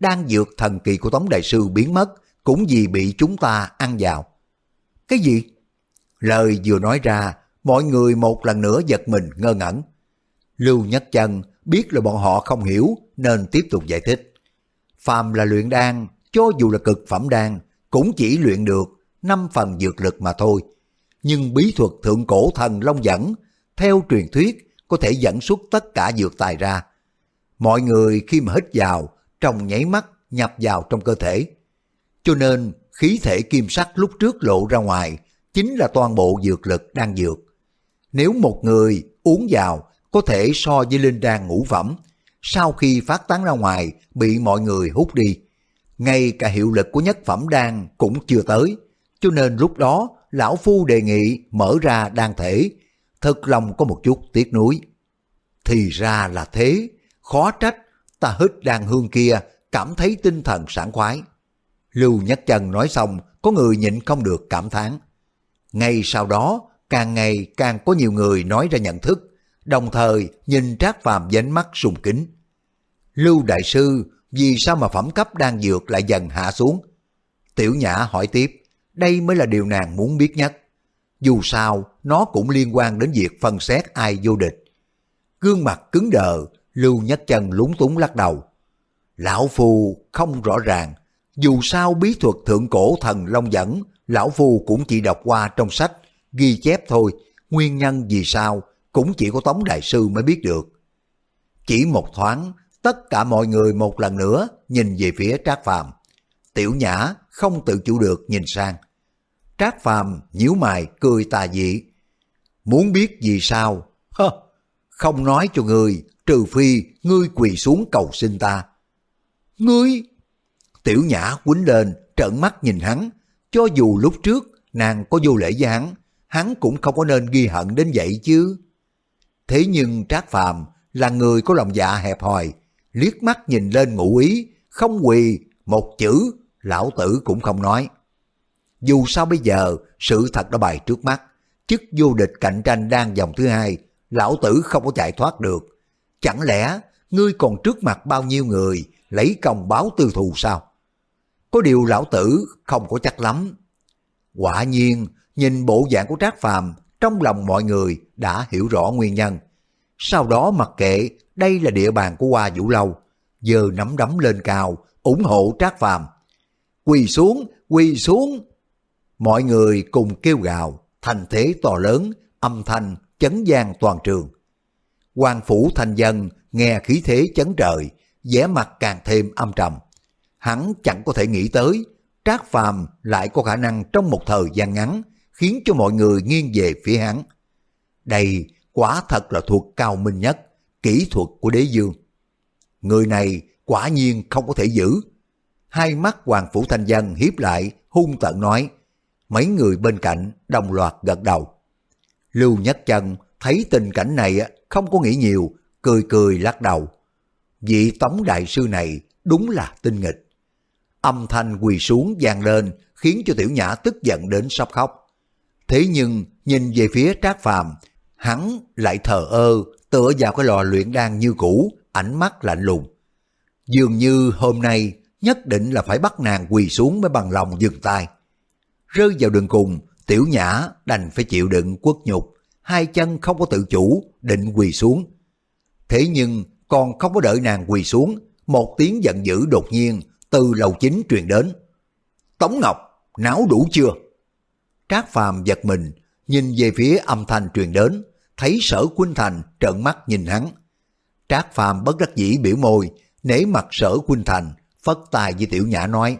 đang dược thần kỳ của Tống Đại Sư biến mất cũng vì bị chúng ta ăn vào. Cái gì? Lời vừa nói ra, mọi người một lần nữa giật mình ngơ ngẩn. Lưu Nhất Chân biết là bọn họ không hiểu nên tiếp tục giải thích. Phàm là luyện đan, cho dù là cực phẩm đan, cũng chỉ luyện được 5 phần dược lực mà thôi. Nhưng bí thuật thượng cổ thần long dẫn, theo truyền thuyết, có thể dẫn xuất tất cả dược tài ra. Mọi người khi mà hít vào, trong nháy mắt nhập vào trong cơ thể. Cho nên khí thể kim sắc lúc trước lộ ra ngoài chính là toàn bộ dược lực đang dược. Nếu một người uống vào có thể so với linh đan ngũ phẩm, sau khi phát tán ra ngoài bị mọi người hút đi. Ngay cả hiệu lực của nhất phẩm đan cũng chưa tới, cho nên lúc đó lão phu đề nghị mở ra đan thể, thật lòng có một chút tiếc nuối. Thì ra là thế, khó trách ta hít đan hương kia cảm thấy tinh thần sảng khoái. Lưu Nhất Chân nói xong, có người nhịn không được cảm thán. Ngay sau đó, càng ngày càng có nhiều người nói ra nhận thức, đồng thời nhìn Trác Phàm dánh mắt sùng kính. Lưu Đại Sư, vì sao mà phẩm cấp đang dược lại dần hạ xuống? Tiểu Nhã hỏi tiếp, đây mới là điều nàng muốn biết nhất. Dù sao, nó cũng liên quan đến việc phân xét ai vô địch. Gương mặt cứng đờ, Lưu Nhất Chân lúng túng lắc đầu. Lão Phu không rõ ràng, dù sao bí thuật thượng cổ thần Long dẫn, Lão Phu cũng chỉ đọc qua trong sách, ghi chép thôi, nguyên nhân vì sao cũng chỉ có Tống Đại Sư mới biết được. Chỉ một thoáng, tất cả mọi người một lần nữa nhìn về phía Trác Phàm. Tiểu Nhã không tự chủ được nhìn sang. Trác Phàm nhíu mày cười tà dị. Muốn biết vì sao? Hơ, không nói cho người trừ phi ngươi quỳ xuống cầu xin ta. Ngươi! Tiểu Nhã quýnh lên, trợn mắt nhìn hắn. Cho dù lúc trước nàng có vô lễ với hắn, hắn cũng không có nên ghi hận đến vậy chứ. Thế nhưng Trác Phàm là người có lòng dạ hẹp hòi, liếc mắt nhìn lên ngụ ý, không quỳ, một chữ, lão tử cũng không nói. Dù sao bây giờ, sự thật đã bày trước mắt, chức vô địch cạnh tranh đang vòng thứ hai, lão tử không có chạy thoát được. Chẳng lẽ ngươi còn trước mặt bao nhiêu người lấy công báo tư thù sao? Có điều lão tử không có chắc lắm. Quả nhiên, nhìn bộ dạng của Trác Phàm trong lòng mọi người đã hiểu rõ nguyên nhân. Sau đó mặc kệ đây là địa bàn của Hoa Vũ Lâu, giờ nắm đấm lên cao, ủng hộ Trác Phàm. Quỳ xuống, quỳ xuống. Mọi người cùng kêu gào, thành thế to lớn, âm thanh chấn gian toàn trường quan phủ thành dân nghe khí thế chấn trời, vẻ mặt càng thêm âm trầm. Hắn chẳng có thể nghĩ tới, Trác Phàm lại có khả năng trong một thời gian ngắn khiến cho mọi người nghiêng về phía hắn. Đây quả thật là thuộc cao minh nhất, kỹ thuật của đế dương. Người này quả nhiên không có thể giữ. Hai mắt Hoàng Phủ Thanh Dân hiếp lại, hung tận nói. Mấy người bên cạnh đồng loạt gật đầu. Lưu Nhất Chân thấy tình cảnh này không có nghĩ nhiều, cười cười lắc đầu. Vị tống đại sư này đúng là tinh nghịch. Âm thanh quỳ xuống vang lên khiến cho tiểu nhã tức giận đến sắp khóc. Thế nhưng nhìn về phía Trác Phàm, hắn lại thờ ơ, tựa vào cái lò luyện đan như cũ, ánh mắt lạnh lùng. Dường như hôm nay nhất định là phải bắt nàng quỳ xuống mới bằng lòng dừng tay. Rơi vào đường cùng, tiểu nhã đành phải chịu đựng quất nhục, hai chân không có tự chủ, định quỳ xuống. Thế nhưng còn không có đợi nàng quỳ xuống, một tiếng giận dữ đột nhiên từ lầu chính truyền đến. Tống Ngọc, náo đủ chưa? Trác Phàm giật mình, nhìn về phía âm thanh truyền đến, thấy sở Quynh Thành trợn mắt nhìn hắn. Trác Phàm bất đắc dĩ biểu môi, nể mặt sở Quynh Thành, phất tài với tiểu nhã nói,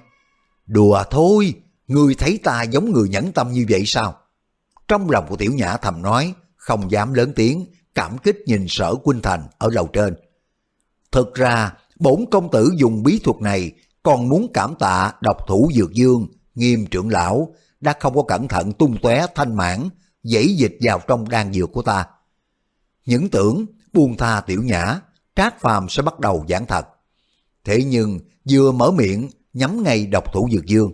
Đùa thôi, người thấy ta giống người nhẫn tâm như vậy sao? Trong lòng của tiểu nhã thầm nói, không dám lớn tiếng, cảm kích nhìn sở Quynh Thành ở lầu trên. Thực ra, bổn công tử dùng bí thuật này còn muốn cảm tạ độc thủ dược dương, nghiêm trưởng lão, đã không có cẩn thận tung tóe thanh mãn, dãy dịch vào trong đan dược của ta. Những tưởng buông tha tiểu nhã, trác phàm sẽ bắt đầu giảng thật. Thế nhưng vừa mở miệng nhắm ngay độc thủ dược dương,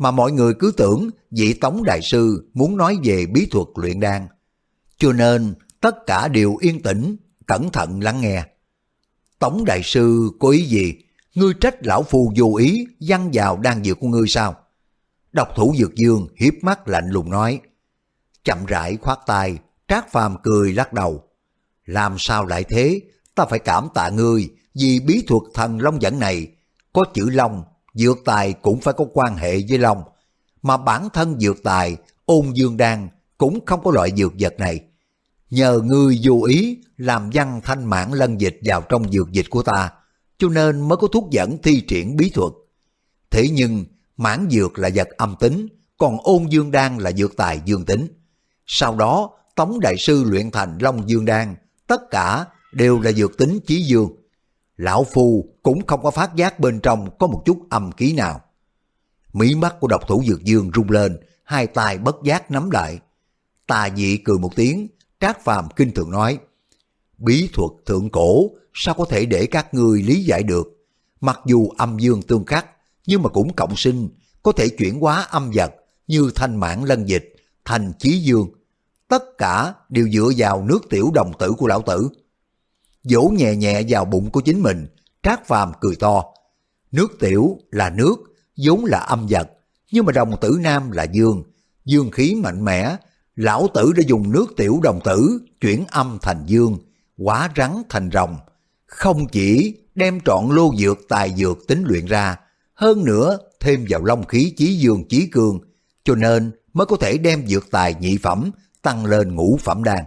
mà mọi người cứ tưởng vị tống đại sư muốn nói về bí thuật luyện đan. Cho nên tất cả đều yên tĩnh, cẩn thận lắng nghe. Tống đại sư có ý gì? Ngươi trách lão phu vô ý văng vào đan dược của ngươi sao? Độc thủ dược dương hiếp mắt lạnh lùng nói. Chậm rãi khoát tay, trác phàm cười lắc đầu. Làm sao lại thế? Ta phải cảm tạ ngươi vì bí thuật thần long dẫn này. Có chữ long, dược tài cũng phải có quan hệ với long. Mà bản thân dược tài, ôn dương đan cũng không có loại dược vật này. Nhờ ngươi vô ý làm văn thanh mãn lân dịch vào trong dược dịch của ta, cho nên mới có thuốc dẫn thi triển bí thuật. Thế nhưng mãn dược là vật âm tính, còn ôn dương đan là dược tài dương tính. Sau đó, Tống Đại Sư luyện thành Long Dương Đan, tất cả đều là dược tính chí dương. Lão Phu cũng không có phát giác bên trong có một chút âm khí nào. Mí mắt của độc thủ dược dương rung lên, hai tay bất giác nắm lại. Tà dị cười một tiếng, Trác Phàm kinh thường nói, bí thuật thượng cổ sao có thể để các ngươi lý giải được. Mặc dù âm dương tương khắc, nhưng mà cũng cộng sinh, có thể chuyển hóa âm vật như thanh mãn lân dịch, thành chí dương. Tất cả đều dựa vào nước tiểu đồng tử của lão tử. Vỗ nhẹ nhẹ vào bụng của chính mình, Trác Phàm cười to. Nước tiểu là nước, vốn là âm vật, nhưng mà đồng tử nam là dương, dương khí mạnh mẽ. Lão tử đã dùng nước tiểu đồng tử chuyển âm thành dương, quả rắn thành rồng. Không chỉ đem trọn lô dược tài dược tính luyện ra, hơn nữa thêm vào long khí chí dương chí cường, cho nên mới có thể đem dược tài nhị phẩm tăng lên ngũ phẩm đan.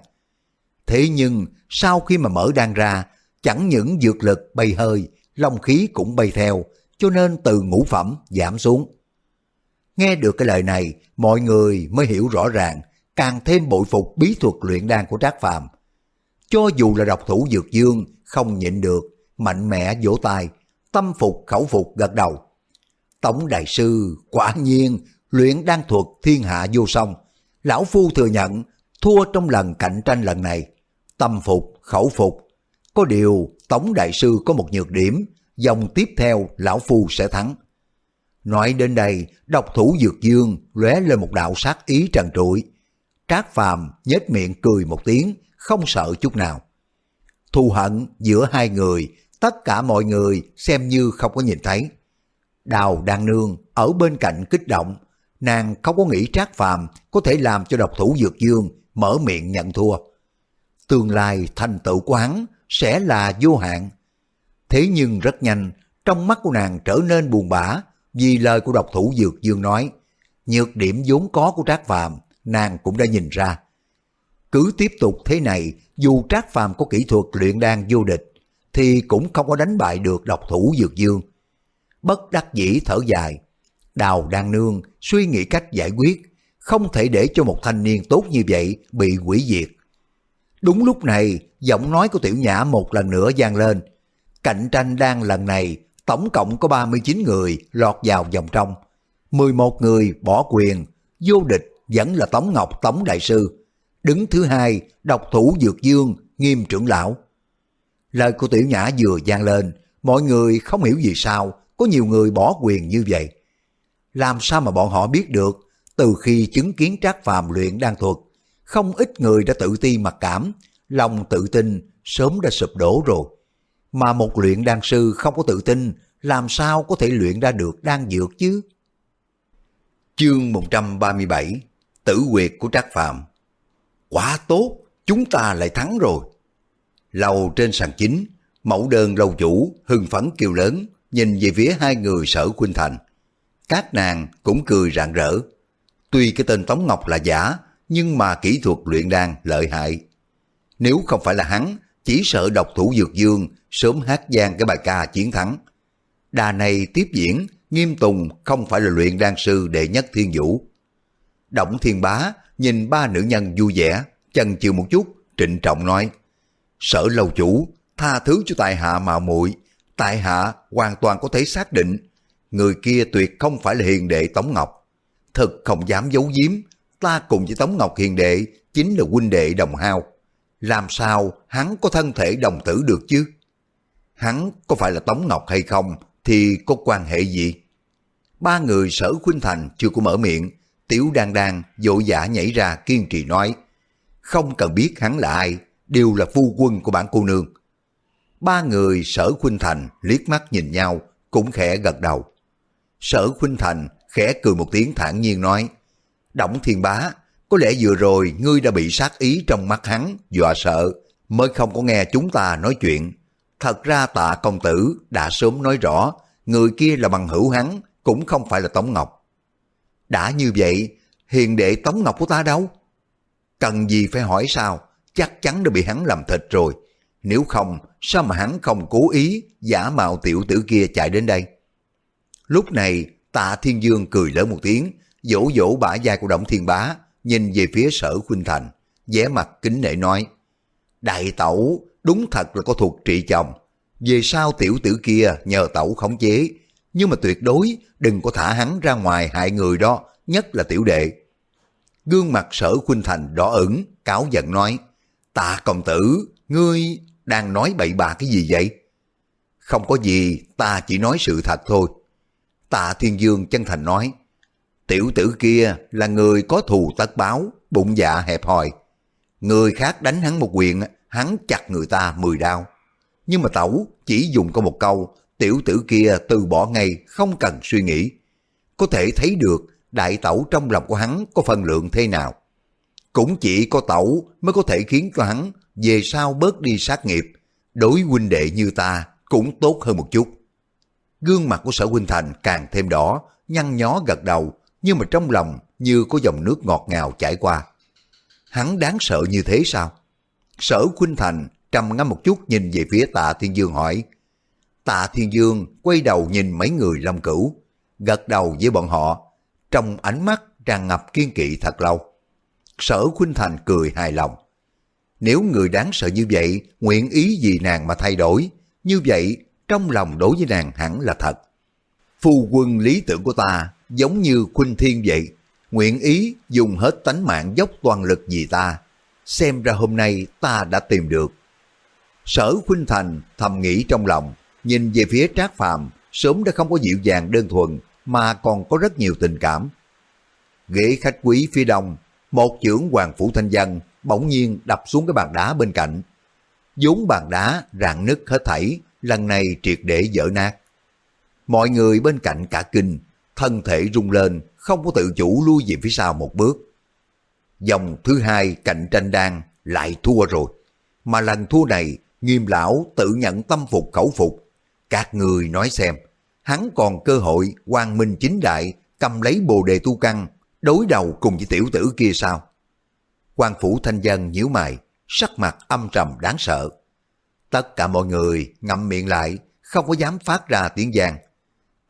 Thế nhưng sau khi mà mở đan ra, chẳng những dược lực bay hơi, long khí cũng bay theo, cho nên từ ngũ phẩm giảm xuống. Nghe được cái lời này, mọi người mới hiểu rõ ràng, càng thêm bội phục bí thuật luyện đan của Trác Phàm. Cho dù là độc thủ Dược Dương không nhịn được, mạnh mẽ vỗ tay, tâm phục khẩu phục gật đầu. Tổng đại sư quả nhiên luyện đan thuật thiên hạ vô song. Lão Phu thừa nhận thua trong lần cạnh tranh lần này. Tâm phục, khẩu phục. Có điều Tổng đại sư có một nhược điểm, dòng tiếp theo Lão Phu sẽ thắng. Nói đến đây, độc thủ dược dương lóe lên một đạo sát ý trần trụi. Trác phàm nhếch miệng cười một tiếng, không sợ chút nào. Thù hận giữa hai người, tất cả mọi người xem như không có nhìn thấy. Đào đang nương ở bên cạnh kích động, nàng không có nghĩ Trác Phàm có thể làm cho độc thủ Dược Dương mở miệng nhận thua. Tương lai thành tựu của hắn sẽ là vô hạn. Thế nhưng rất nhanh, trong mắt của nàng trở nên buồn bã vì lời của độc thủ Dược Dương nói. Nhược điểm vốn có của Trác Phàm nàng cũng đã nhìn ra. Cứ tiếp tục thế này, dù Trác Phàm có kỹ thuật luyện đan vô địch, thì cũng không có đánh bại được độc thủ Dược Dương. Bất đắc dĩ thở dài, Đào Đan Nương suy nghĩ cách giải quyết, không thể để cho một thanh niên tốt như vậy bị quỷ diệt. Đúng lúc này, giọng nói của Tiểu Nhã một lần nữa vang lên. Cạnh tranh đang lần này, tổng cộng có 39 người lọt vào vòng trong. 11 người bỏ quyền, vô địch vẫn là Tống Ngọc Tống Đại Sư. Đứng thứ hai, độc thủ Dược Dương, nghiêm trưởng lão. Lời của Tiểu Nhã vừa vang lên, mọi người không hiểu gì sao có nhiều người bỏ quyền như vậy. Làm sao mà bọn họ biết được, từ khi chứng kiến Trác Phàm luyện đan thuật, không ít người đã tự ti mặc cảm, lòng tự tin sớm đã sụp đổ rồi. Mà một luyện đan sư không có tự tin, làm sao có thể luyện ra được đan dược chứ? Chương 137 Tử quyệt của Trác phạm Quá tốt, chúng ta lại thắng rồi. Lầu trên sàn chính, mẫu đơn lầu chủ hưng phấn kêu lớn, nhìn về phía hai người sở khuynh thành. Các nàng cũng cười rạng rỡ. Tuy cái tên Tống Ngọc là giả, nhưng mà kỹ thuật luyện đan lợi hại. Nếu không phải là hắn, chỉ sợ độc thủ dược dương sớm hát gian cái bài ca chiến thắng. Đà này tiếp diễn, nghiêm tùng không phải là luyện đan sư đệ nhất thiên vũ. Động thiên bá nhìn ba nữ nhân vui vẻ, chần chừ một chút, trịnh trọng nói. Sở lâu chủ, tha thứ cho tại hạ mạo muội tại hạ hoàn toàn có thể xác định người kia tuyệt không phải là hiền đệ Tống Ngọc. Thật không dám giấu giếm, ta cùng với Tống Ngọc hiền đệ chính là huynh đệ đồng hao. Làm sao hắn có thân thể đồng tử được chứ? Hắn có phải là Tống Ngọc hay không thì có quan hệ gì? Ba người sở khuynh thành chưa có mở miệng, tiểu đan đan vội vã nhảy ra kiên trì nói. Không cần biết hắn là ai, đều là phu quân của bản cô nương. Ba người sở khuynh thành liếc mắt nhìn nhau, cũng khẽ gật đầu. Sở khuynh thành khẽ cười một tiếng thản nhiên nói, Động thiên bá, có lẽ vừa rồi ngươi đã bị sát ý trong mắt hắn, dọa sợ, mới không có nghe chúng ta nói chuyện. Thật ra tạ công tử đã sớm nói rõ, người kia là bằng hữu hắn, cũng không phải là Tống Ngọc. Đã như vậy, hiền đệ Tống Ngọc của ta đâu? Cần gì phải hỏi sao, chắc chắn đã bị hắn làm thịt rồi. Nếu không, sao mà hắn không cố ý giả mạo tiểu tử kia chạy đến đây? Lúc này, tạ thiên dương cười lớn một tiếng, dỗ dỗ bả vai của Động Thiên Bá, nhìn về phía sở khuynh thành, vẻ mặt kính nể nói, Đại tẩu, đúng thật là có thuộc trị chồng. Về sau tiểu tử kia nhờ tẩu khống chế, nhưng mà tuyệt đối đừng có thả hắn ra ngoài hại người đó, nhất là tiểu đệ. Gương mặt sở khuynh thành đỏ ửng, cáo giận nói, tạ công tử, ngươi đang nói bậy bạ cái gì vậy? Không có gì, ta chỉ nói sự thật thôi. Tạ Thiên Dương chân thành nói, tiểu tử kia là người có thù tất báo, bụng dạ hẹp hòi. Người khác đánh hắn một quyền, hắn chặt người ta mười đao. Nhưng mà tẩu chỉ dùng có một câu, tiểu tử kia từ bỏ ngay, không cần suy nghĩ. Có thể thấy được đại tẩu trong lòng của hắn có phần lượng thế nào. Cũng chỉ có tẩu mới có thể khiến cho hắn về sau bớt đi sát nghiệp, đối huynh đệ như ta cũng tốt hơn một chút. Gương mặt của sở huynh thành càng thêm đỏ, nhăn nhó gật đầu, nhưng mà trong lòng như có dòng nước ngọt ngào chảy qua. Hắn đáng sợ như thế sao? Sở Khuynh thành trầm ngâm một chút nhìn về phía tạ thiên dương hỏi. Tạ thiên dương quay đầu nhìn mấy người long cửu, gật đầu với bọn họ. trong ánh mắt tràn ngập kiên kỵ thật lâu. Sở Khuynh Thành cười hài lòng. Nếu người đáng sợ như vậy nguyện ý vì nàng mà thay đổi, như vậy trong lòng đối với nàng hẳn là thật. Phu quân lý tưởng của ta giống như Khuynh Thiên vậy, nguyện ý dùng hết tánh mạng dốc toàn lực vì ta. Xem ra hôm nay ta đã tìm được. Sở Khuynh Thành thầm nghĩ trong lòng, nhìn về phía Trác Phàm sớm đã không có dịu dàng đơn thuần mà còn có rất nhiều tình cảm. Ghế khách quý phía đông, một trưởng hoàng phủ thanh dân bỗng nhiên đập xuống cái bàn đá bên cạnh. vốn bàn đá rạn nứt hết thảy, lần này triệt để dở nát. Mọi người bên cạnh cả kinh, thân thể rung lên, không có tự chủ lui về phía sau một bước. Dòng thứ hai cạnh tranh đang lại thua rồi. Mà lần thua này, nghiêm lão tự nhận tâm phục khẩu phục. Các người nói xem, hắn còn cơ hội quang minh chính đại cầm lấy bồ đề tu căn, đối đầu cùng với tiểu tử kia sao? quan phủ thanh dân nhíu mày, sắc mặt âm trầm đáng sợ. Tất cả mọi người ngậm miệng lại, không có dám phát ra tiếng giang.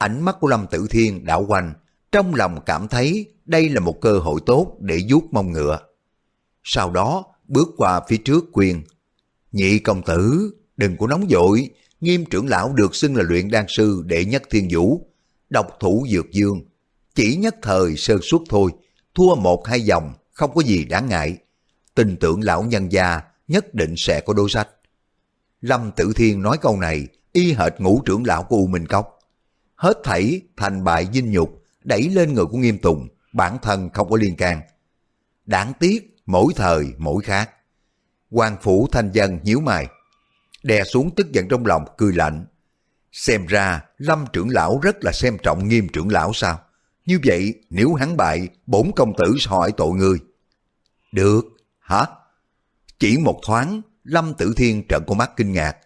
Ánh mắt của Lâm Tử Thiên đảo quanh, trong lòng cảm thấy đây là một cơ hội tốt để vuốt mông ngựa. Sau đó bước qua phía trước quyền. Nhị công tử, đừng có nóng vội, nghiêm trưởng lão được xưng là luyện đan sư đệ nhất thiên vũ, độc thủ dược dương. Chỉ nhất thời sơ suất thôi, thua một hai dòng, không có gì đáng ngại. Tin tưởng lão nhân gia nhất định sẽ có đôi sách. Lâm Tử Thiên nói câu này, y hệt ngũ trưởng lão của U Minh Cốc. Hết thảy thành bại dinh nhục, đẩy lên người của Nghiêm Tùng, bản thân không có liên can. Đáng tiếc, mỗi thời mỗi khác. quan phủ thanh dân nhíu mày, đè xuống tức giận trong lòng cười lạnh. Xem ra Lâm trưởng lão rất là xem trọng nghiêm trưởng lão sao? Như vậy nếu hắn bại, bổn công tử hỏi tội ngươi. Được, hả? Chỉ một thoáng, Lâm Tử Thiên trợn con mắt kinh ngạc.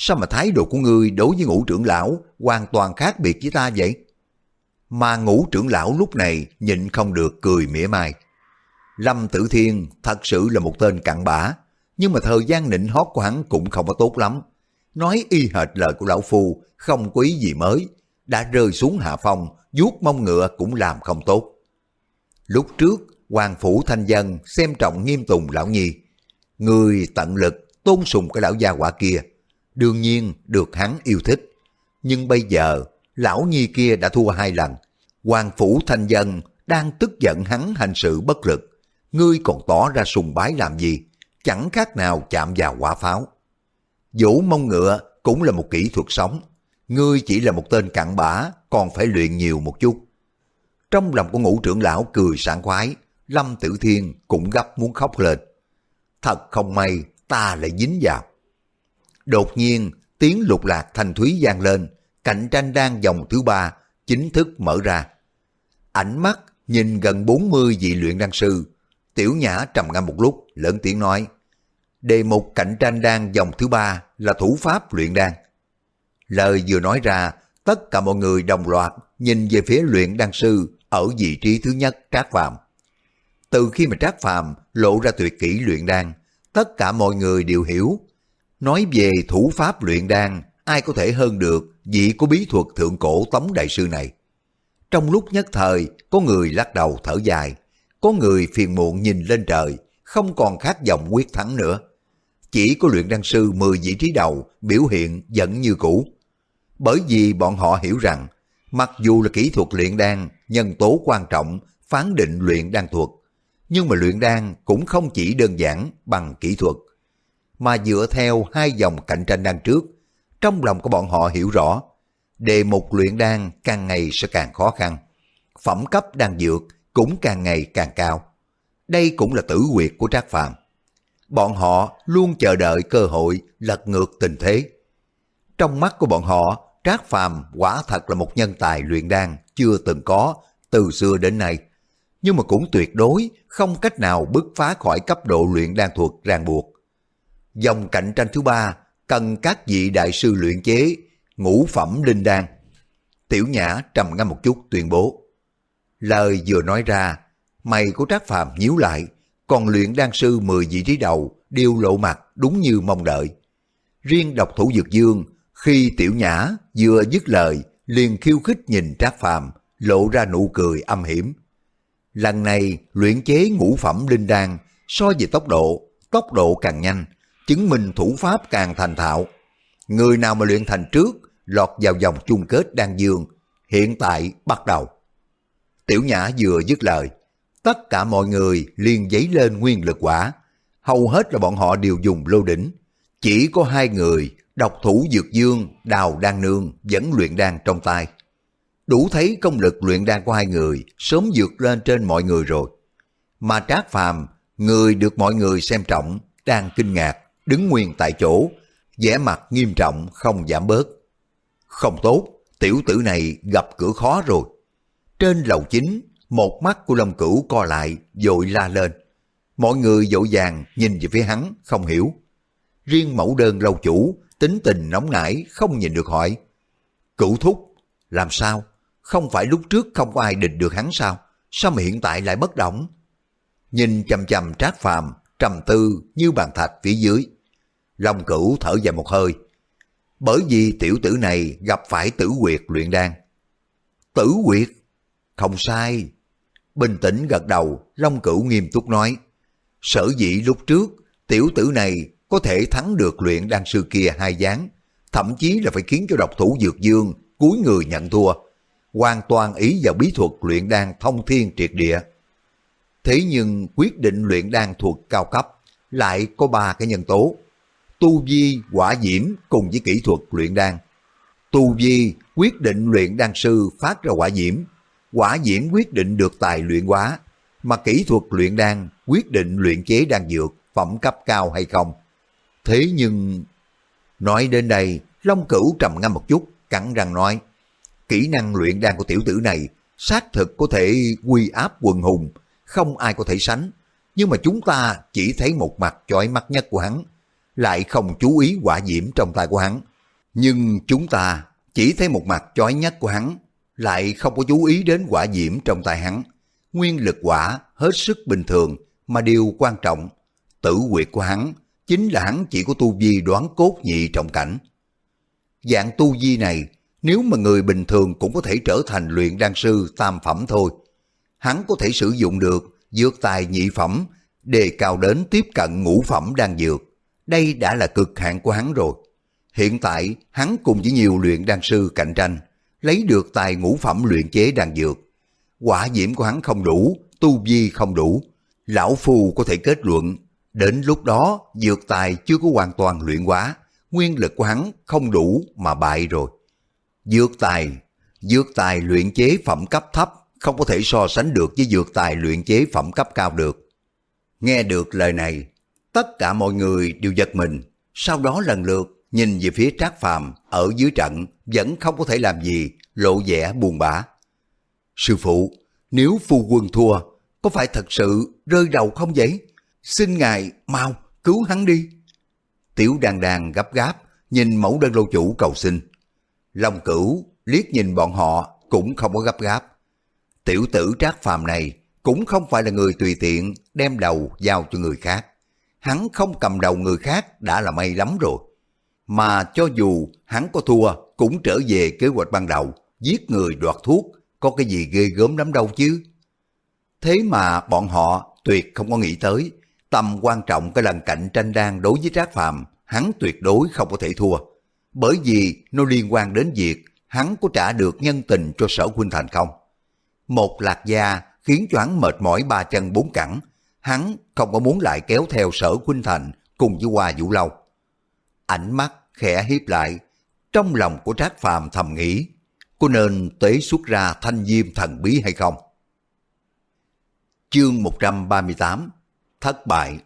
Sao mà thái độ của ngươi đối với ngũ trưởng lão hoàn toàn khác biệt với ta vậy? Mà ngũ trưởng lão lúc này nhịn không được cười mỉa mai. Lâm Tử Thiên thật sự là một tên cặn bã, nhưng mà thời gian nịnh hót của hắn cũng không có tốt lắm. Nói y hệt lời của lão phu, không có ý gì mới, đã rơi xuống hạ phong, vuốt mông ngựa cũng làm không tốt. Lúc trước, Hoàng Phủ Thanh Dân xem trọng nghiêm tùng lão nhi. Người tận lực tôn sùng cái lão gia quả kia, đương nhiên được hắn yêu thích. Nhưng bây giờ, lão nhi kia đã thua hai lần. Hoàng Phủ Thanh Dân đang tức giận hắn hành sự bất lực. Ngươi còn tỏ ra sùng bái làm gì? Chẳng khác nào chạm vào quả pháo. Vũ mông ngựa cũng là một kỹ thuật sống. Ngươi chỉ là một tên cặn bã, còn phải luyện nhiều một chút. Trong lòng của ngũ trưởng lão cười sảng khoái, Lâm Tử Thiên cũng gấp muốn khóc lên. Thật không may, ta lại dính vào. Đột nhiên, tiếng lục lạc thanh thúy vang lên, cạnh tranh đang dòng thứ ba, chính thức mở ra. Ánh mắt nhìn gần 40 vị luyện đan sư, tiểu nhã trầm ngâm một lúc, lớn tiếng nói. Đề mục cạnh tranh đang dòng thứ ba là thủ pháp luyện đan. Lời vừa nói ra, tất cả mọi người đồng loạt nhìn về phía luyện đan sư ở vị trí thứ nhất Trác Phàm. Từ khi mà Trác Phàm lộ ra tuyệt kỹ luyện đan, tất cả mọi người đều hiểu. Nói về thủ pháp luyện đan, ai có thể hơn được vị của bí thuật thượng cổ Tống Đại Sư này. Trong lúc nhất thời, có người lắc đầu thở dài, có người phiền muộn nhìn lên trời, không còn khát vọng quyết thắng nữa. Chỉ có luyện đan sư 10 vị trí đầu biểu hiện vẫn như cũ. Bởi vì bọn họ hiểu rằng, mặc dù là kỹ thuật luyện đan, nhân tố quan trọng, phán định luyện đan thuật, nhưng mà luyện đan cũng không chỉ đơn giản bằng kỹ thuật, mà dựa theo hai dòng cạnh tranh đan trước, trong lòng của bọn họ hiểu rõ, đề mục luyện đan càng ngày sẽ càng khó khăn, phẩm cấp đan dược cũng càng ngày càng cao. Đây cũng là tử quyệt của Trác Phàm. Bọn họ luôn chờ đợi cơ hội lật ngược tình thế. Trong mắt của bọn họ, Trác Phàm quả thật là một nhân tài luyện đan chưa từng có từ xưa đến nay. Nhưng mà cũng tuyệt đối không cách nào bứt phá khỏi cấp độ luyện đan thuật ràng buộc. Dòng cạnh tranh thứ ba cần các vị đại sư luyện chế ngũ phẩm linh đan. Tiểu Nhã trầm ngâm một chút tuyên bố. Lời vừa nói ra, mày của Trác Phàm nhíu lại, còn luyện đan sư 10 vị trí đầu đều lộ mặt đúng như mong đợi. Riêng độc thủ dược dương, khi tiểu nhã vừa dứt lời, liền khiêu khích nhìn Trác Phàm lộ ra nụ cười âm hiểm. Lần này luyện chế ngũ phẩm linh đan so về tốc độ, tốc độ càng nhanh, chứng minh thủ pháp càng thành thạo. Người nào mà luyện thành trước, lọt vào vòng chung kết đan dương, hiện tại bắt đầu. Tiểu Nhã vừa dứt lời, tất cả mọi người liền giấy lên nguyên lực quả, hầu hết là bọn họ đều dùng lô đỉnh. Chỉ có hai người, độc thủ dược dương, đào đan nương, vẫn luyện đan trong tay. Đủ thấy công lực luyện đan của hai người sớm vượt lên trên mọi người rồi. Mà Trác Phàm, người được mọi người xem trọng, đang kinh ngạc, đứng nguyên tại chỗ, vẻ mặt nghiêm trọng không giảm bớt. Không tốt, tiểu tử này gặp cửa khó rồi. Trên lầu chính, một mắt của Long Cửu co lại, dội la lên. Mọi người dội vàng nhìn về phía hắn, không hiểu. Riêng mẫu đơn lâu chủ, tính tình nóng nảy, không nhìn được hỏi. Cửu thúc, làm sao? Không phải lúc trước không có ai địch được hắn sao? Sao mà hiện tại lại bất động? Nhìn chầm chầm trác phàm, trầm tư như bàn thạch phía dưới. Long cửu thở dài một hơi. Bởi vì tiểu tử này gặp phải tử quyệt luyện đan. Tử quyệt? Không sai. Bình tĩnh gật đầu, Long cửu nghiêm túc nói. Sở dĩ lúc trước, tiểu tử này có thể thắng được luyện đan sư kia hai gián, thậm chí là phải khiến cho độc thủ dược dương cúi người nhận thua, hoàn toàn ý vào bí thuật luyện đan thông thiên triệt địa. Thế nhưng quyết định luyện đan thuật cao cấp lại có ba cái nhân tố. Tu vi, quả diễm cùng với kỹ thuật luyện đan. Tu vi quyết định luyện đan sư phát ra quả diễm. Quả diễm quyết định được tài luyện hóa. Mà kỹ thuật luyện đan quyết định luyện chế đan dược phẩm cấp cao hay không. Thế nhưng... Nói đến đây, Long Cửu trầm ngâm một chút, cắn răng nói. Kỹ năng luyện đan của tiểu tử này xác thực có thể quy áp quần hùng, không ai có thể sánh. Nhưng mà chúng ta chỉ thấy một mặt chói mắt nhất của hắn, lại không chú ý quả diễm trong tay của hắn. Nhưng chúng ta chỉ thấy một mặt chói nhất của hắn, lại không có chú ý đến quả diễm trong tay hắn. Nguyên lực quả hết sức bình thường, mà điều quan trọng, tử quyệt của hắn chính là hắn chỉ có tu vi đoán cốt nhị trọng cảnh. Dạng tu vi này, nếu mà người bình thường cũng có thể trở thành luyện đan sư tam phẩm thôi. Hắn có thể sử dụng được dược tài nhị phẩm, đề cao đến tiếp cận ngũ phẩm đan dược. Đây đã là cực hạn của hắn rồi. Hiện tại, hắn cùng với nhiều luyện đan sư cạnh tranh, lấy được tài ngũ phẩm luyện chế đan dược. Quả diễm của hắn không đủ, tu vi không đủ. Lão Phu có thể kết luận Đến lúc đó, dược tài chưa có hoàn toàn luyện hóa, nguyên lực của hắn không đủ mà bại rồi. Dược tài, dược tài luyện chế phẩm cấp thấp không có thể so sánh được với dược tài luyện chế phẩm cấp cao được. Nghe được lời này, tất cả mọi người đều giật mình, sau đó lần lượt nhìn về phía Trác Phàm ở dưới trận vẫn không có thể làm gì, lộ vẻ buồn bã. Sư phụ, nếu phu quân thua, có phải thật sự rơi đầu không vậy? Xin ngài mau cứu hắn đi. Tiểu đàn đàn gấp gáp, nhìn mẫu đơn lô chủ cầu xin. Long cửu liếc nhìn bọn họ cũng không có gấp gáp. Tiểu tử trác phàm này cũng không phải là người tùy tiện đem đầu giao cho người khác. Hắn không cầm đầu người khác đã là may lắm rồi. Mà cho dù hắn có thua cũng trở về kế hoạch ban đầu, giết người đoạt thuốc, có cái gì ghê gớm lắm đâu chứ. Thế mà bọn họ tuyệt không có nghĩ tới Tầm quan trọng cái lần cạnh tranh đang đối với Trác Phàm hắn tuyệt đối không có thể thua. Bởi vì nó liên quan đến việc hắn có trả được nhân tình cho sở huynh thành không. Một lạc gia khiến cho hắn mệt mỏi ba chân bốn cẳng, hắn không có muốn lại kéo theo sở huynh thành cùng với Hoa Vũ Lâu. Ánh mắt khẽ hiếp lại, trong lòng của Trác Phàm thầm nghĩ, có nên tế xuất ra thanh diêm thần bí hay không? Chương 138 thất bại.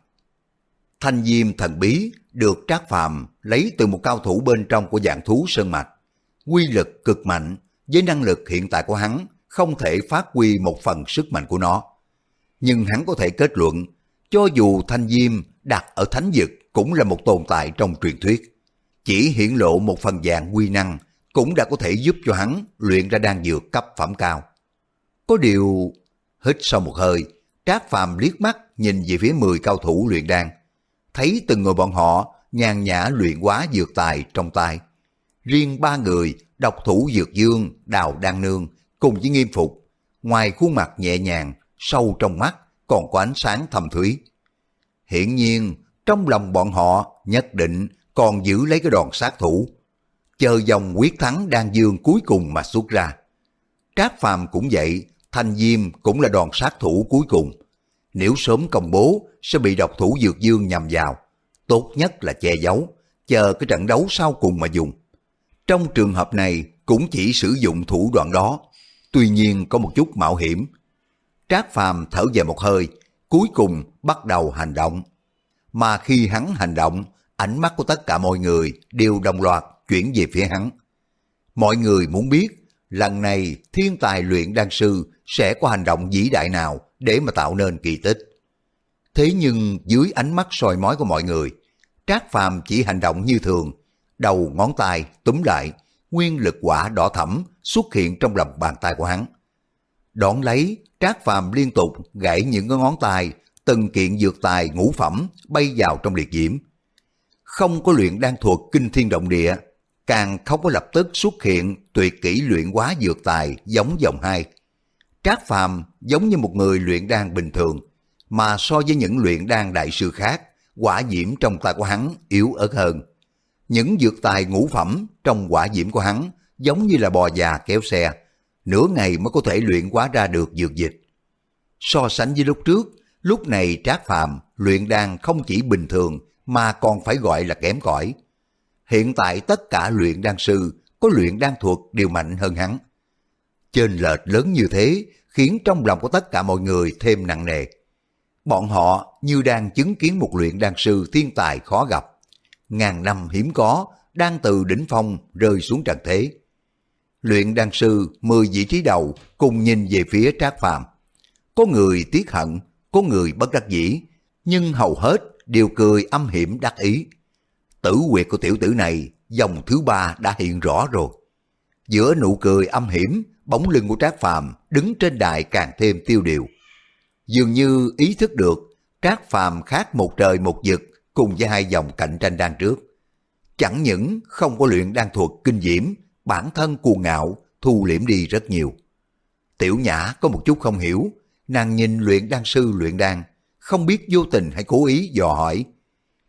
Thanh diêm thần bí được Trác Phàm lấy từ một cao thủ bên trong của dạng thú sơn mạch. Quy lực cực mạnh, với năng lực hiện tại của hắn không thể phát huy một phần sức mạnh của nó. Nhưng hắn có thể kết luận, cho dù thanh diêm đặt ở thánh vực cũng là một tồn tại trong truyền thuyết. Chỉ hiển lộ một phần dạng quy năng cũng đã có thể giúp cho hắn luyện ra đan dược cấp phẩm cao. Có điều, hít sau một hơi, Trác Phàm liếc mắt nhìn về phía 10 cao thủ luyện đan, thấy từng người bọn họ nhàn nhã luyện quá dược tài trong tay. Riêng ba người, độc thủ dược dương, đào đan nương, cùng với nghiêm phục, ngoài khuôn mặt nhẹ nhàng, sâu trong mắt còn có ánh sáng thầm thúy. Hiển nhiên, trong lòng bọn họ nhất định còn giữ lấy cái đòn sát thủ, chờ dòng quyết thắng đang dương cuối cùng mà xuất ra. Trác Phàm cũng vậy, Thanh Diêm cũng là đòn sát thủ cuối cùng. Nếu sớm công bố sẽ bị độc thủ Dược Dương nhằm vào, tốt nhất là che giấu, chờ cái trận đấu sau cùng mà dùng. Trong trường hợp này cũng chỉ sử dụng thủ đoạn đó, tuy nhiên có một chút mạo hiểm. Trác Phàm thở dài một hơi, cuối cùng bắt đầu hành động. Mà khi hắn hành động, ánh mắt của tất cả mọi người đều đồng loạt chuyển về phía hắn. Mọi người muốn biết lần này thiên tài luyện đan sư sẽ có hành động vĩ đại nào để mà tạo nên kỳ tích. Thế nhưng dưới ánh mắt soi mói của mọi người, Trác Phàm chỉ hành động như thường, đầu ngón tay túm lại, nguyên lực quả đỏ thẫm xuất hiện trong lòng bàn tay của hắn. Đón lấy, Trác Phàm liên tục gãy những cái ngón tay, từng kiện dược tài ngũ phẩm bay vào trong liệt diễm. Không có luyện đan thuật kinh thiên động địa, càng không có lập tức xuất hiện tuyệt kỹ luyện quá dược tài giống dòng hai. Trác Phàm giống như một người luyện đan bình thường, mà so với những luyện đan đại sư khác, quả diễm trong tay của hắn yếu ớt hơn. Những dược tài ngũ phẩm trong quả diễm của hắn giống như là bò già kéo xe, nửa ngày mới có thể luyện hóa ra được dược dịch. So sánh với lúc trước, lúc này Trác Phàm luyện đan không chỉ bình thường mà còn phải gọi là kém cỏi. Hiện tại tất cả luyện đan sư có luyện đan thuật đều mạnh hơn hắn. Trên lệch lớn như thế khiến trong lòng của tất cả mọi người thêm nặng nề. Bọn họ như đang chứng kiến một luyện đan sư thiên tài khó gặp. Ngàn năm hiếm có, đang từ đỉnh phong rơi xuống trần thế. Luyện đan sư 10 vị trí đầu cùng nhìn về phía Trác Phàm. Có người tiếc hận, có người bất đắc dĩ, nhưng hầu hết đều cười âm hiểm đắc ý. Tử quyệt của tiểu tử này, dòng thứ ba đã hiện rõ rồi. Giữa nụ cười âm hiểm, bóng lưng của Trác Phàm đứng trên đài càng thêm tiêu điều. Dường như ý thức được, Trác Phàm khác một trời một vực cùng với hai dòng cạnh tranh đang trước. Chẳng những không có luyện đan thuật kinh diễm, bản thân cuồng ngạo, thu liễm đi rất nhiều. Tiểu Nhã có một chút không hiểu, nàng nhìn luyện đan sư luyện đan, không biết vô tình hay cố ý dò hỏi.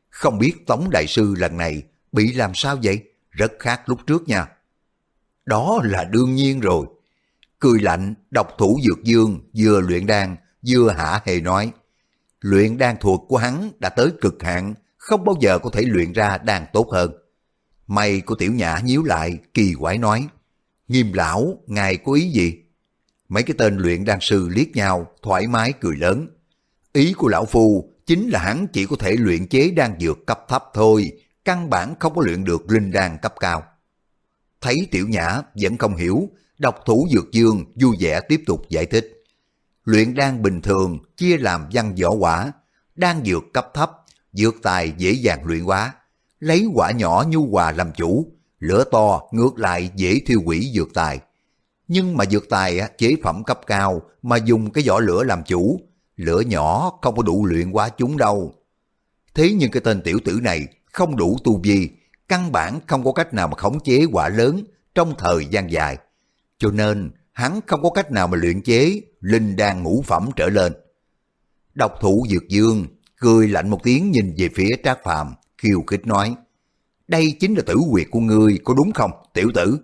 Không biết Tống Đại Sư lần này bị làm sao vậy? Rất khác lúc trước nha. Đó là đương nhiên rồi. Cười lạnh, độc thủ dược dương, vừa luyện đan, vừa hạ hề nói. Luyện đan thuật của hắn đã tới cực hạn, không bao giờ có thể luyện ra đan tốt hơn. Mày của tiểu nhã nhíu lại, kỳ quái nói. Nghiêm lão, ngài có ý gì? Mấy cái tên luyện đan sư liếc nhau, thoải mái cười lớn. Ý của lão phu chính là hắn chỉ có thể luyện chế đan dược cấp thấp thôi, căn bản không có luyện được linh đan cấp cao. Thấy tiểu nhã vẫn không hiểu, độc thủ dược dương vui vẻ tiếp tục giải thích. Luyện đan bình thường chia làm văn võ quả, đan dược cấp thấp, dược tài dễ dàng luyện hóa, lấy quả nhỏ nhu hòa làm chủ, lửa to ngược lại dễ thiêu quỷ dược tài. Nhưng mà dược tài chế phẩm cấp cao mà dùng cái vỏ lửa làm chủ, lửa nhỏ không có đủ luyện hóa chúng đâu. Thế nhưng cái tên tiểu tử này không đủ tu vi, căn bản không có cách nào mà khống chế quả lớn trong thời gian dài. Cho nên hắn không có cách nào mà luyện chế linh đan ngũ phẩm trở lên. Độc thủ Dược Dương cười lạnh một tiếng nhìn về phía Trác Phàm khiêu khích nói, đây chính là tử quyệt của ngươi, có đúng không, tiểu tử?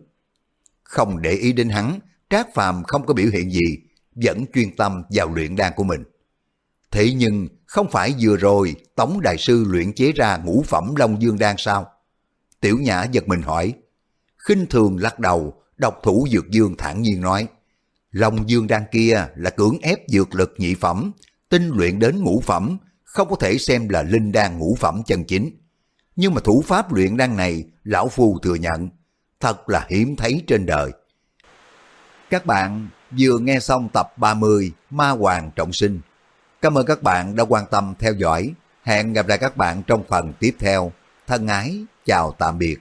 Không để ý đến hắn, Trác Phàm không có biểu hiện gì, vẫn chuyên tâm vào luyện đan của mình. Thế nhưng, không phải vừa rồi Tống Đại Sư luyện chế ra ngũ phẩm Long Dương Đan sao? Tiểu Nhã giật mình hỏi. Khinh thường lắc đầu, độc thủ Dược Dương thản nhiên nói, Long Dương Đan kia là cưỡng ép dược lực nhị phẩm, tinh luyện đến ngũ phẩm, không có thể xem là linh đan ngũ phẩm chân chính. Nhưng mà thủ pháp luyện đan này, lão phu thừa nhận, thật là hiếm thấy trên đời. Các bạn vừa nghe xong tập 30 Ma Hoàng Trọng Sinh. Cảm ơn các bạn đã quan tâm theo dõi. Hẹn gặp lại các bạn trong phần tiếp theo. Thân ái, chào tạm biệt.